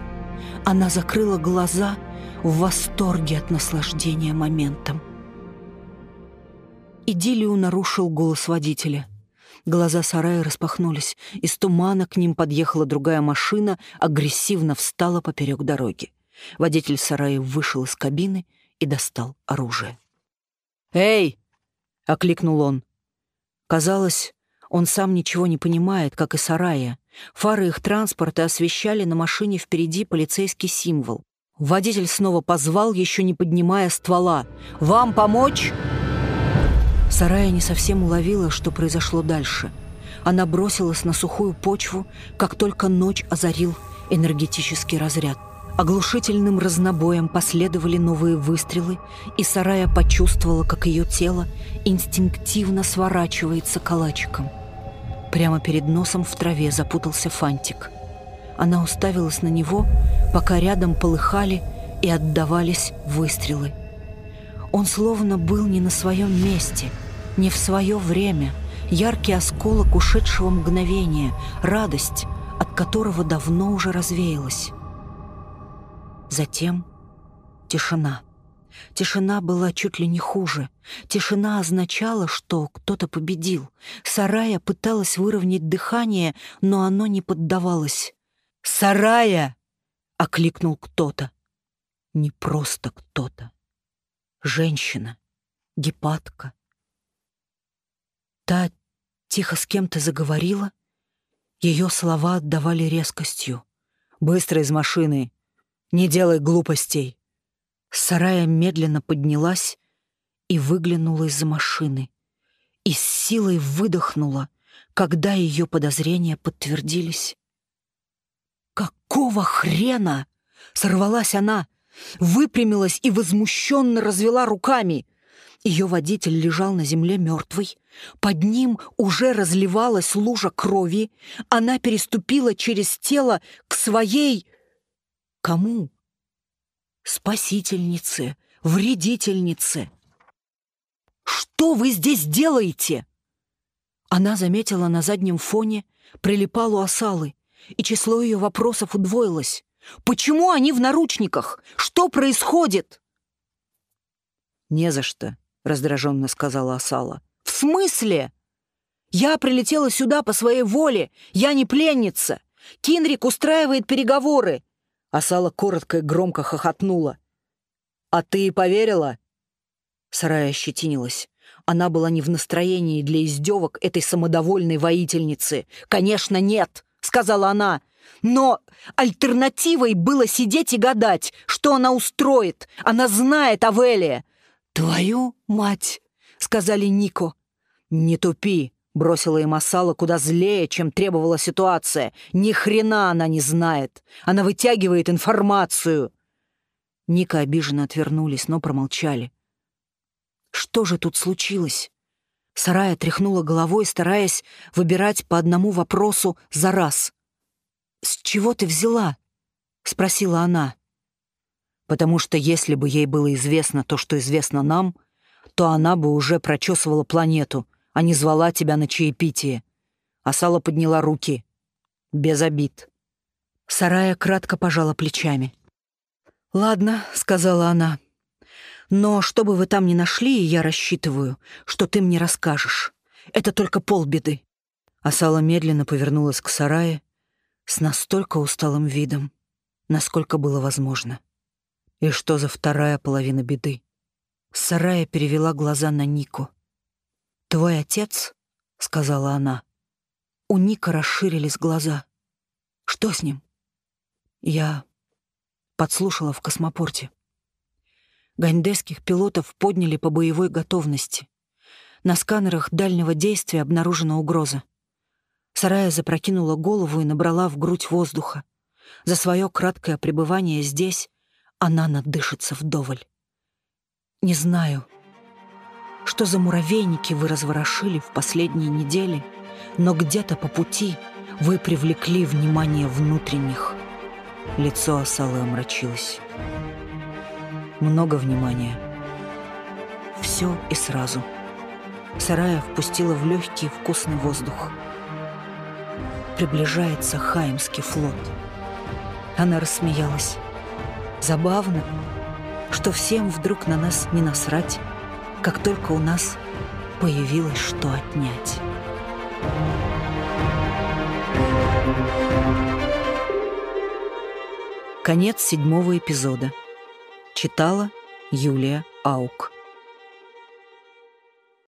Она закрыла глаза в восторге от наслаждения моментом. Идиллию нарушил голос водителя — Глаза сарая распахнулись. Из тумана к ним подъехала другая машина, агрессивно встала поперек дороги. Водитель сарая вышел из кабины и достал оружие. «Эй!» — окликнул он. Казалось, он сам ничего не понимает, как и сарая. Фары их транспорта освещали на машине впереди полицейский символ. Водитель снова позвал, еще не поднимая ствола. «Вам помочь?» Сарая не совсем уловила, что произошло дальше. Она бросилась на сухую почву, как только ночь озарил энергетический разряд. Оглушительным разнобоем последовали новые выстрелы, и Сарая почувствовала, как ее тело инстинктивно сворачивается калачиком. Прямо перед носом в траве запутался фантик. Она уставилась на него, пока рядом полыхали и отдавались выстрелы. Он словно был не на своем месте, не в свое время, яркий осколок ушедшего мгновения, радость, от которого давно уже развеялась. Затем тишина. Тишина была чуть ли не хуже. Тишина означала, что кто-то победил. Сарая пыталась выровнять дыхание, но оно не поддавалось. «Сарая!» — окликнул кто-то. Не просто кто-то. Женщина, гепатка. Та тихо с кем-то заговорила. Ее слова отдавали резкостью. «Быстро из машины! Не делай глупостей!» Сарая медленно поднялась и выглянула из-за машины. И с силой выдохнула, когда ее подозрения подтвердились. «Какого хрена?» — сорвалась она, выпрямилась и возмущенно развела руками. Ее водитель лежал на земле мертвый. Под ним уже разливалась лужа крови. Она переступила через тело к своей... Кому? Спасительнице, вредительнице. «Что вы здесь делаете?» Она заметила на заднем фоне прилипалу осалы, и число ее вопросов удвоилось. «Почему они в наручниках? Что происходит?» «Не за что», — раздраженно сказала Осала. «В смысле? Я прилетела сюда по своей воле. Я не пленница. Кинрик устраивает переговоры». Осала коротко и громко хохотнула. «А ты поверила?» Сарая ощетинилась. Она была не в настроении для издевок этой самодовольной воительницы. «Конечно, нет!» — сказала она. «Но альтернативой было сидеть и гадать, что она устроит. Она знает о Веле». «Твою мать!» — сказали Нико. «Не тупи!» — бросила им Асала куда злее, чем требовала ситуация. «Ни хрена она не знает! Она вытягивает информацию!» Ника обиженно отвернулись, но промолчали. Что же тут случилось? Сарая тряхнула головой, стараясь выбирать по одному вопросу за раз. «С чего ты взяла?» — спросила она. «Потому что если бы ей было известно то, что известно нам, то она бы уже прочесывала планету, а не звала тебя на чаепитие». Асала подняла руки. Без обид. Сарая кратко пожала плечами. «Ладно», — сказала она, но что бы вы там ни нашли, я рассчитываю, что ты мне расскажешь. Это только полбеды». Асала медленно повернулась к сарае с настолько усталым видом, насколько было возможно. И что за вторая половина беды? Сарая перевела глаза на Нику. «Твой отец?» — сказала она. У Ника расширились глаза. «Что с ним?» Я подслушала в космопорте. Гандесских пилотов подняли по боевой готовности. На сканерах дальнего действия обнаружена угроза. Сарая запрокинула голову и набрала в грудь воздуха. За свое краткое пребывание здесь она надышится вдоволь. Не знаю, что за муравейники вы разворошили в последние недели, но где-то по пути вы привлекли внимание внутренних. Лицо Асалы омрачилось много внимания. Все и сразу. Сарая впустила в легкий вкусный воздух. Приближается Хаимский флот. Она рассмеялась. Забавно, что всем вдруг на нас не насрать, как только у нас появилось что отнять. Конец седьмого эпизода. Читала Юлия Аук.